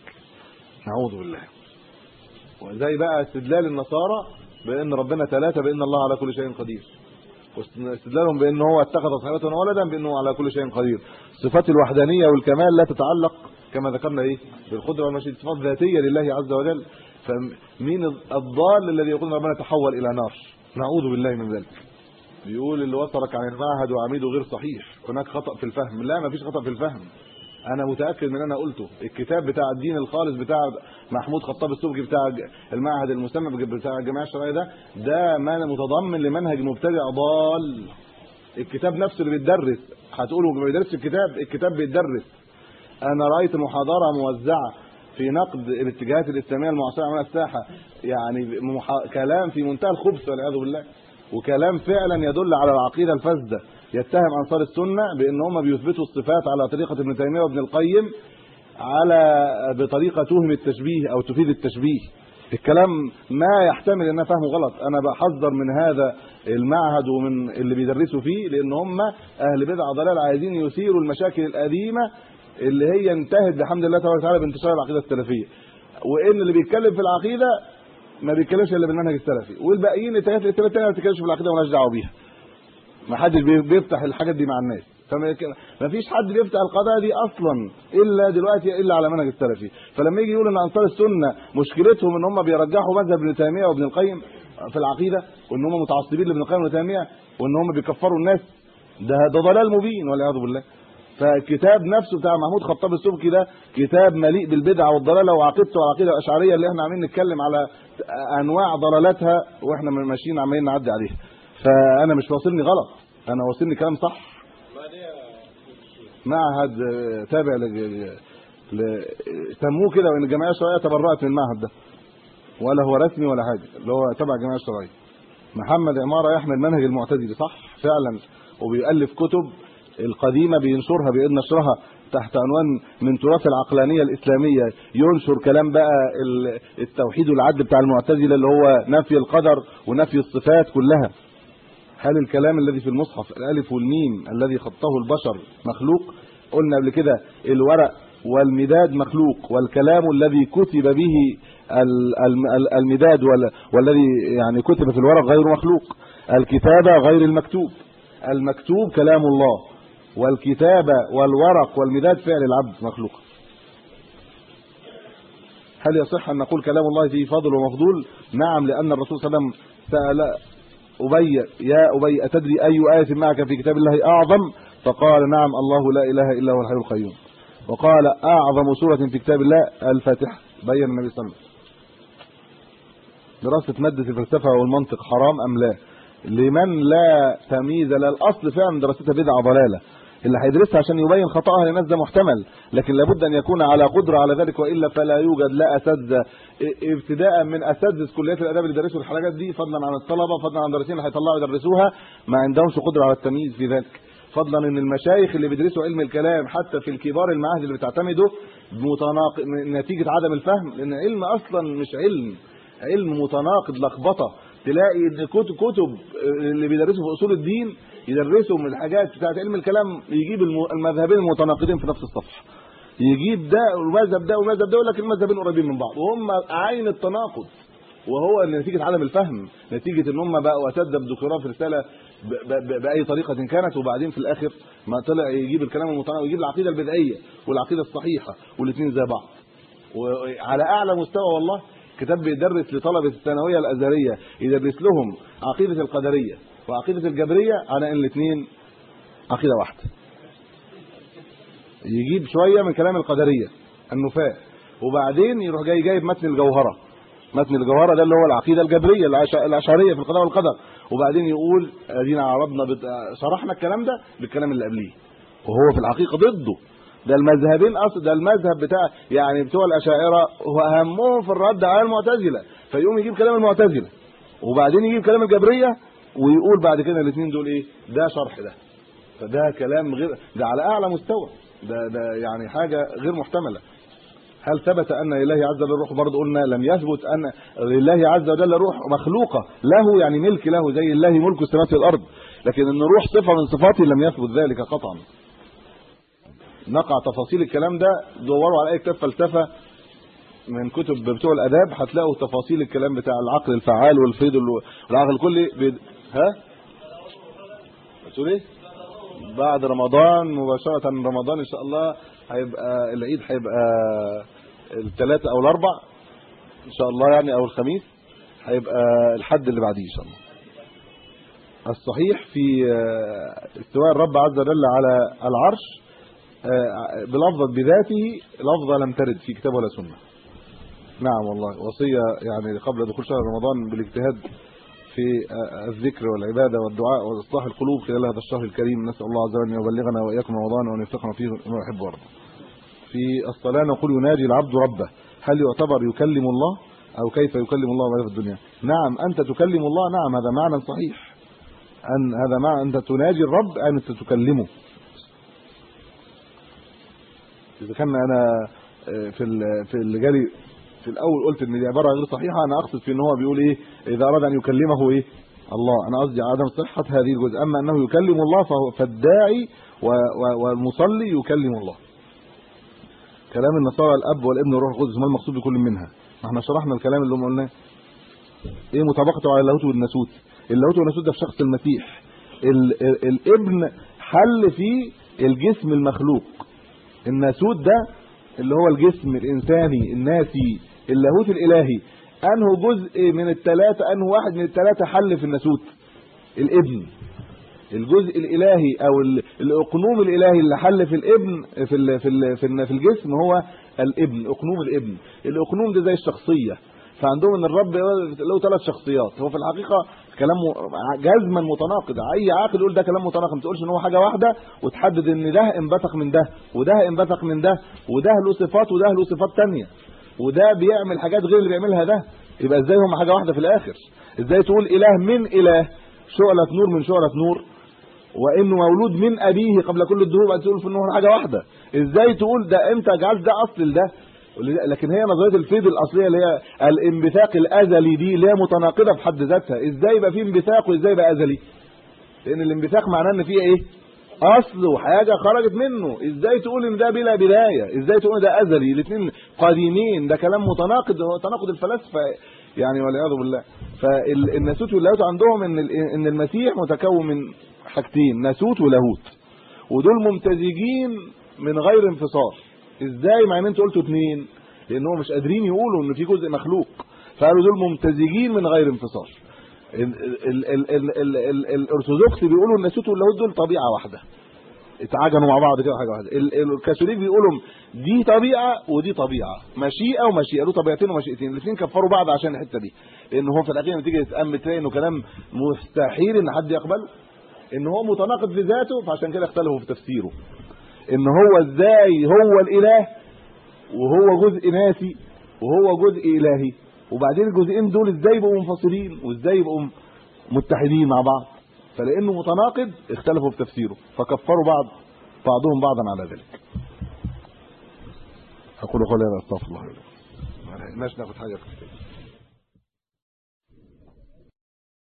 نعوذ بالله. وزي بقى استدلال النصارى بأن ربنا ثلاثة بأن الله على كل شيء قدير. واستدلالهم بأن هو اتخذ صاحبه ولدا بأنه على كل شيء قدير. صفات الوحدانية والكمال لا تتعلق كما ذكرنا إيه بالقدرة والمشيئة صفات ذاتية لله عز وجل. فمين الضال الذي يقول ربنا تحول إلى نار؟ نعوذ بالله من ذلك. بيقول اللي وصلك عن المعهد وعميده غير صحيح. هناك خطأ في الفهم. لا ما فيش خطأ في الفهم. أنا متأكد من أنا قلته. الكتاب بتاع الدين الخالص بتاع محمود خطاب السبكي بتاع المعهد المسمى بتاع الجماعه الشرعية ده ده ما متضمن لمنهج مبتدع ضال. الكتاب نفسه اللي بيتدرس هتقولوا ما بيدرسش الكتاب الكتاب بيتدرس أنا رأيت محاضرة موزعة في نقد الاتجاهات الإسلامية المعاصرة على الساحة. يعني. كلام في منتهى الخبث والعياذ بالله. وكلام فعلا يدل على العقيدة الفاسدة. يتهم انصار السنة بان هم بيثبتوا الصفات على طريقة ابن تيمية وابن القيم على بطريقة توهم التشبيه أو تفيد التشبيه. الكلام ما يحتمل إن فهمه غلط. أنا بحذر من هذا المعهد ومن اللي بيدرسوا فيه لأن هم أهل بدعه ضلال عايزين يثيروا المشاكل القديمه اللي هي انتهت بحمد الله تبارك وتعالى بانتشار العقيدة السلفية. وإن اللي بيتكلم في العقيدة ما بيتكلمش إلا بالمنهج السلفي. والباقيين الاسلاميه الثانية ما بتتكلمش في العقيدة ومالهاش دعوه بيها. ما حدش بيفتح الحاجات دي مع الناس. فما فيش حد بيفتح القضايا دي أصلا إلا دلوقتي إلا على منهج السلفي. فلما يجي يقول إن أنصار السنة مشكلتهم إن هم بيرجحوا مذهب ابن تيمية وابن القيم في العقيدة وإن هم متعصبين لابن القيم وابن تيمية وإن هم بيكفروا الناس ده ده ضلال مبين والعياذ بالله. فالكتاب نفسه بتاع محمود خطاب السبكي ده كتاب مليء بالبدع والضلالة وعقيدته العقيده الأشعرية اللي إحنا عاملين نتكلم على أنواع ضلالاتها وإحنا ماشيين عمالين نعدي عليها. فأنا مش واصلني غلط. أنا واصلني كلام صح. معهد تابع ل سموه كده وإن الجمعية الشرعية تبرأت من المعهد ده. ولا هو رسمي ولا حاجة. اللي هو تبع الجمعية الشرعية. محمد عمارة يحمل منهج المعتزلي صح؟ فعلا. وبيؤلف كتب القديمة بينشرها بان نشرها تحت عنوان من تراث العقلانية الإسلامية. ينشر كلام بقى التوحيد والعدل بتاع المعتزلة اللي هو نفي القدر ونفي الصفات كلها. هل الكلام الذي في المصحف الألف والميم الذي خطه البشر مخلوق؟ قلنا قبل كده الورق والمداد مخلوق والكلام الذي كتب به المداد والذي يعني كتب في الورق غير مخلوق. الكتابه غير المكتوب. المكتوب كلام الله والكتابه والورق والمداد فعل العبد مخلوق. هل يصح أن نقول كلام الله فيه فضل ومفضول؟ نعم لأن الرسول صلى الله عليه وسلم سأل أبي يا أبي أتدري أي آية معك في كتاب الله أعظم؟ فقال نعم الله لا إله إلا هو الحي القيوم. وقال أعظم سورة في كتاب الله الفاتحة بين النبي صلى الله عليه وسلم. دراسة مادة الفلسفة والمنطق حرام أم لا؟ لمن لا تمييز لا الأصل فعلا دراستها بدعة ضلالة. اللي هيدرسها عشان يبين خطأها للناس ده محتمل. لكن لابد أن يكون على قدرة على ذلك وإلا فلا يوجد لا أساتذة. ابتداء من أساتذة كليات الآداب اللي درسوا الحاجات دي فضلا عن الطلبة فضلا عن المدرسين اللي هيطلعوا يدرسوها ما عندهمش قدرة على التمييز في ذلك. فضلا إن المشايخ اللي بيدرسوا علم الكلام حتى في الكبار المعاهد اللي بتعتمده متناقض نتيجة عدم الفهم. لأن العلم أصلا مش علم. علم متناقض لخبطة. تلاقي إن كتب كتب اللي بيدرسوا في أصول الدين يدرسوا من الحاجات بتاعت علم الكلام يجيب الم- المذهبين المتناقضين في نفس الصفحة. يجيب ده والمذهب ده والمذهب ده يقول لك المذهبين قريبين من بعض. وهم عين التناقض. وهو نتيجة عدم الفهم. نتيجة إن هم بقوا اساتذه بدكتوراه في رساله بأي طريقة كانت. وبعدين في الآخر ما طلع يجيب الكلام المتناقض ويجيب العقيدة البدعية والعقيدة الصحيحة والاثنين زي بعض. وعلى أعلى مستوى والله كتاب بيدرس لطلبة الثانوية الأزهرية يدرس لهم عقيدة القدرية. وعقيدة الجبرية على إن الاثنين عقيدة واحدة. يجيب شوية من كلام القدرية النفاة وبعدين يروح جاي جايب متن الجوهرة. متن الجوهرة ده اللي هو العقيدة الجبرية الاشعريه في القضاء والقدر. وبعدين يقول ادينا عرضنا بت... شرحنا الكلام ده بالكلام اللي قبليه. وهو في الحقيقة ضده. ده المذهبين اصل ده المذهب بتاع يعني بتوع الأشاعرة هو اهمهم في الرد على المعتزلة. فيقوم يجيب كلام المعتزلة. وبعدين يجيب كلام الجبرية ويقول بعد كده الاثنين دول إيه؟ ده شرح ده. فده كلام غير ده على أعلى مستوى. ده ده يعني حاجة غير محتملة. هل ثبت أن لله عز وجل روح برضه قلنا لم يثبت أن لله عز وجل روح مخلوقة. له يعني ملك له زي الله ملك السماوات والأرض. لكن إن روح صفة من صفاته لم يثبت ذلك قطعا. نقع تفاصيل الكلام ده دوروا على أي كتاب فلسفة من كتب بتوع الآداب هتلاقوا تفاصيل الكلام بتاع العقل الفعال والفيض والعقل الكلي. ها؟ بتقول إيه؟ بعد رمضان مباشرة رمضان إن شاء الله هيبقى العيد هيبقى الثلاث أو الأربع إن شاء الله يعني أو الخميس هيبقى الحد اللي بعديه إن شاء الله. الصحيح في استواء الرب عز وجل على العرش آه، بلفظة بذاته لفظة لم ترد في كتاب ولا سنة. نعم والله وصية يعني قبل دخول شهر رمضان بالاجتهاد في آه، الذكر والعبادة والدعاء وإصلاح القلوب خلال هذا الشهر الكريم. نسأل الله عز وجل أن يبلغنا وإياكم رمضان وأن يوفقنا فيه ما يحب ويرضى. في الصلاة نقول يناجي العبد ربه هل يعتبر يكلم الله أو كيف يكلم الله ما في الدنيا؟ نعم أنت تكلم الله نعم هذا معنى صحيح. أن هذا معنى أنت تناجي الرب ان أنت تكلمه؟ إذا كان أنا آه، في في اللي جالي في الأول قلت إن دي عباره غير صحيحة أنا أقصد في إن هو بيقول إيه؟ إذا أراد أن يكلمه إيه؟ الله. أنا قصدي عدم صحة هذه الجزء. أما أنه يكلم الله فهو فالداعي والمصلي يكلم الله. كلام النصارى الأب والابن والروح القدس ما المقصود بكل منها. ما إحنا شرحنا الكلام اللي هم قلناه. إيه مطابقته على اللاهوت والناسوت؟ اللاهوت والناسوت ده في شخص المسيح. ال ال الابن حل في الجسم المخلوق. الناسوت ده اللي هو الجسم الإنساني الناسي اللاهوت الإلهي. أنه جزء من الثلاثه أنه واحد من الثلاثه حل في الناسوت. الابن. الجزء الإلهي أو ال- الأقنوم الإلهي اللي حل في الابن في ال في ال في, ال في الجسم هو الابن أقنوم الابن. الأقنوم ده زي الشخصية. فعندهم إن الرب له ثلاث شخصيات. هو في الحقيقة كلام م- جزما متناقض. أي عاقل يقول ده كلام متناقض. ما تقولش إن هو حاجة واحدة وتحدد إن ده انبثق من ده وده انبثق من ده وده له صفات وده له صفات تانية. وده بيعمل حاجات غير اللي بيعملها ده يبقى إزاي هم حاجة واحدة في الآخر؟ إزاي تقول إله من إله شعلة نور من شعلة نور؟ وانه مولود من أبيه قبل كل الدهور بعد تقول في النور حاجة واحدة. إزاي تقول ده أنت جعلت ده أصل لده؟ لكن هي نظرية الفيض الأصلية اللي هي الانبثاق الأزلي دي اللي هي متناقضة في حد ذاتها. إزاي يبقى في انبثاق وإزاي يبقى أزلي؟ لأن الانبثاق معناه إن فيه إيه؟ أصل وحاجة خرجت منه. إزاي تقول إن ده بلا بداية؟ إزاي تقول إن ده أزلي؟ الاثنين قديمين. ده كلام متناقض تناقض الفلاسفة. يعني والعياذ بالله. فالناسوت واللاهوت عندهم إن إن المسيح متكون من حاجتين ناسوت ولاهوت. ودول ممتزجين من غير انفصال. إزاي؟ مع إن أنتوا قلتوا اثنين لأنهم مش قادرين يقولوا إن في جزء مخلوق. فقالوا دول ممتزجين من غير انفصال. الأرثوذكس بيقولوا الناسوت واللاهوت دول طبيعة واحدة. اتعجنوا مع بعض كده حاجة واحدة. ال- الكاثوليك بيقولوا دي طبيعة ودي طبيعة. مشيئة ومشيئة. له طبيعتين ومشيئتين. الاثنين كفروا بعض عشان الحتة دي. لأن هو في الأخير لما تيجي تتأمل تلاقي إنه كلام مستحيل إن حد يقبله إن هو متناقض في ذاته فعشان كده اختلفوا في تفسيره. إن هو إزاي هو الإله وهو جزء ناسي وهو جزء إلهي. وبعدين الجزئين دول إزاي يبقوا منفصلين وازاي يبقوا متحدين مع بعض؟ فلأنه متناقض اختلفوا في تفسيره فكفروا بعض بعضهم بعضا على ذلك. أقول قولي استغفر الله. ما لحقناش ناخد حاجة في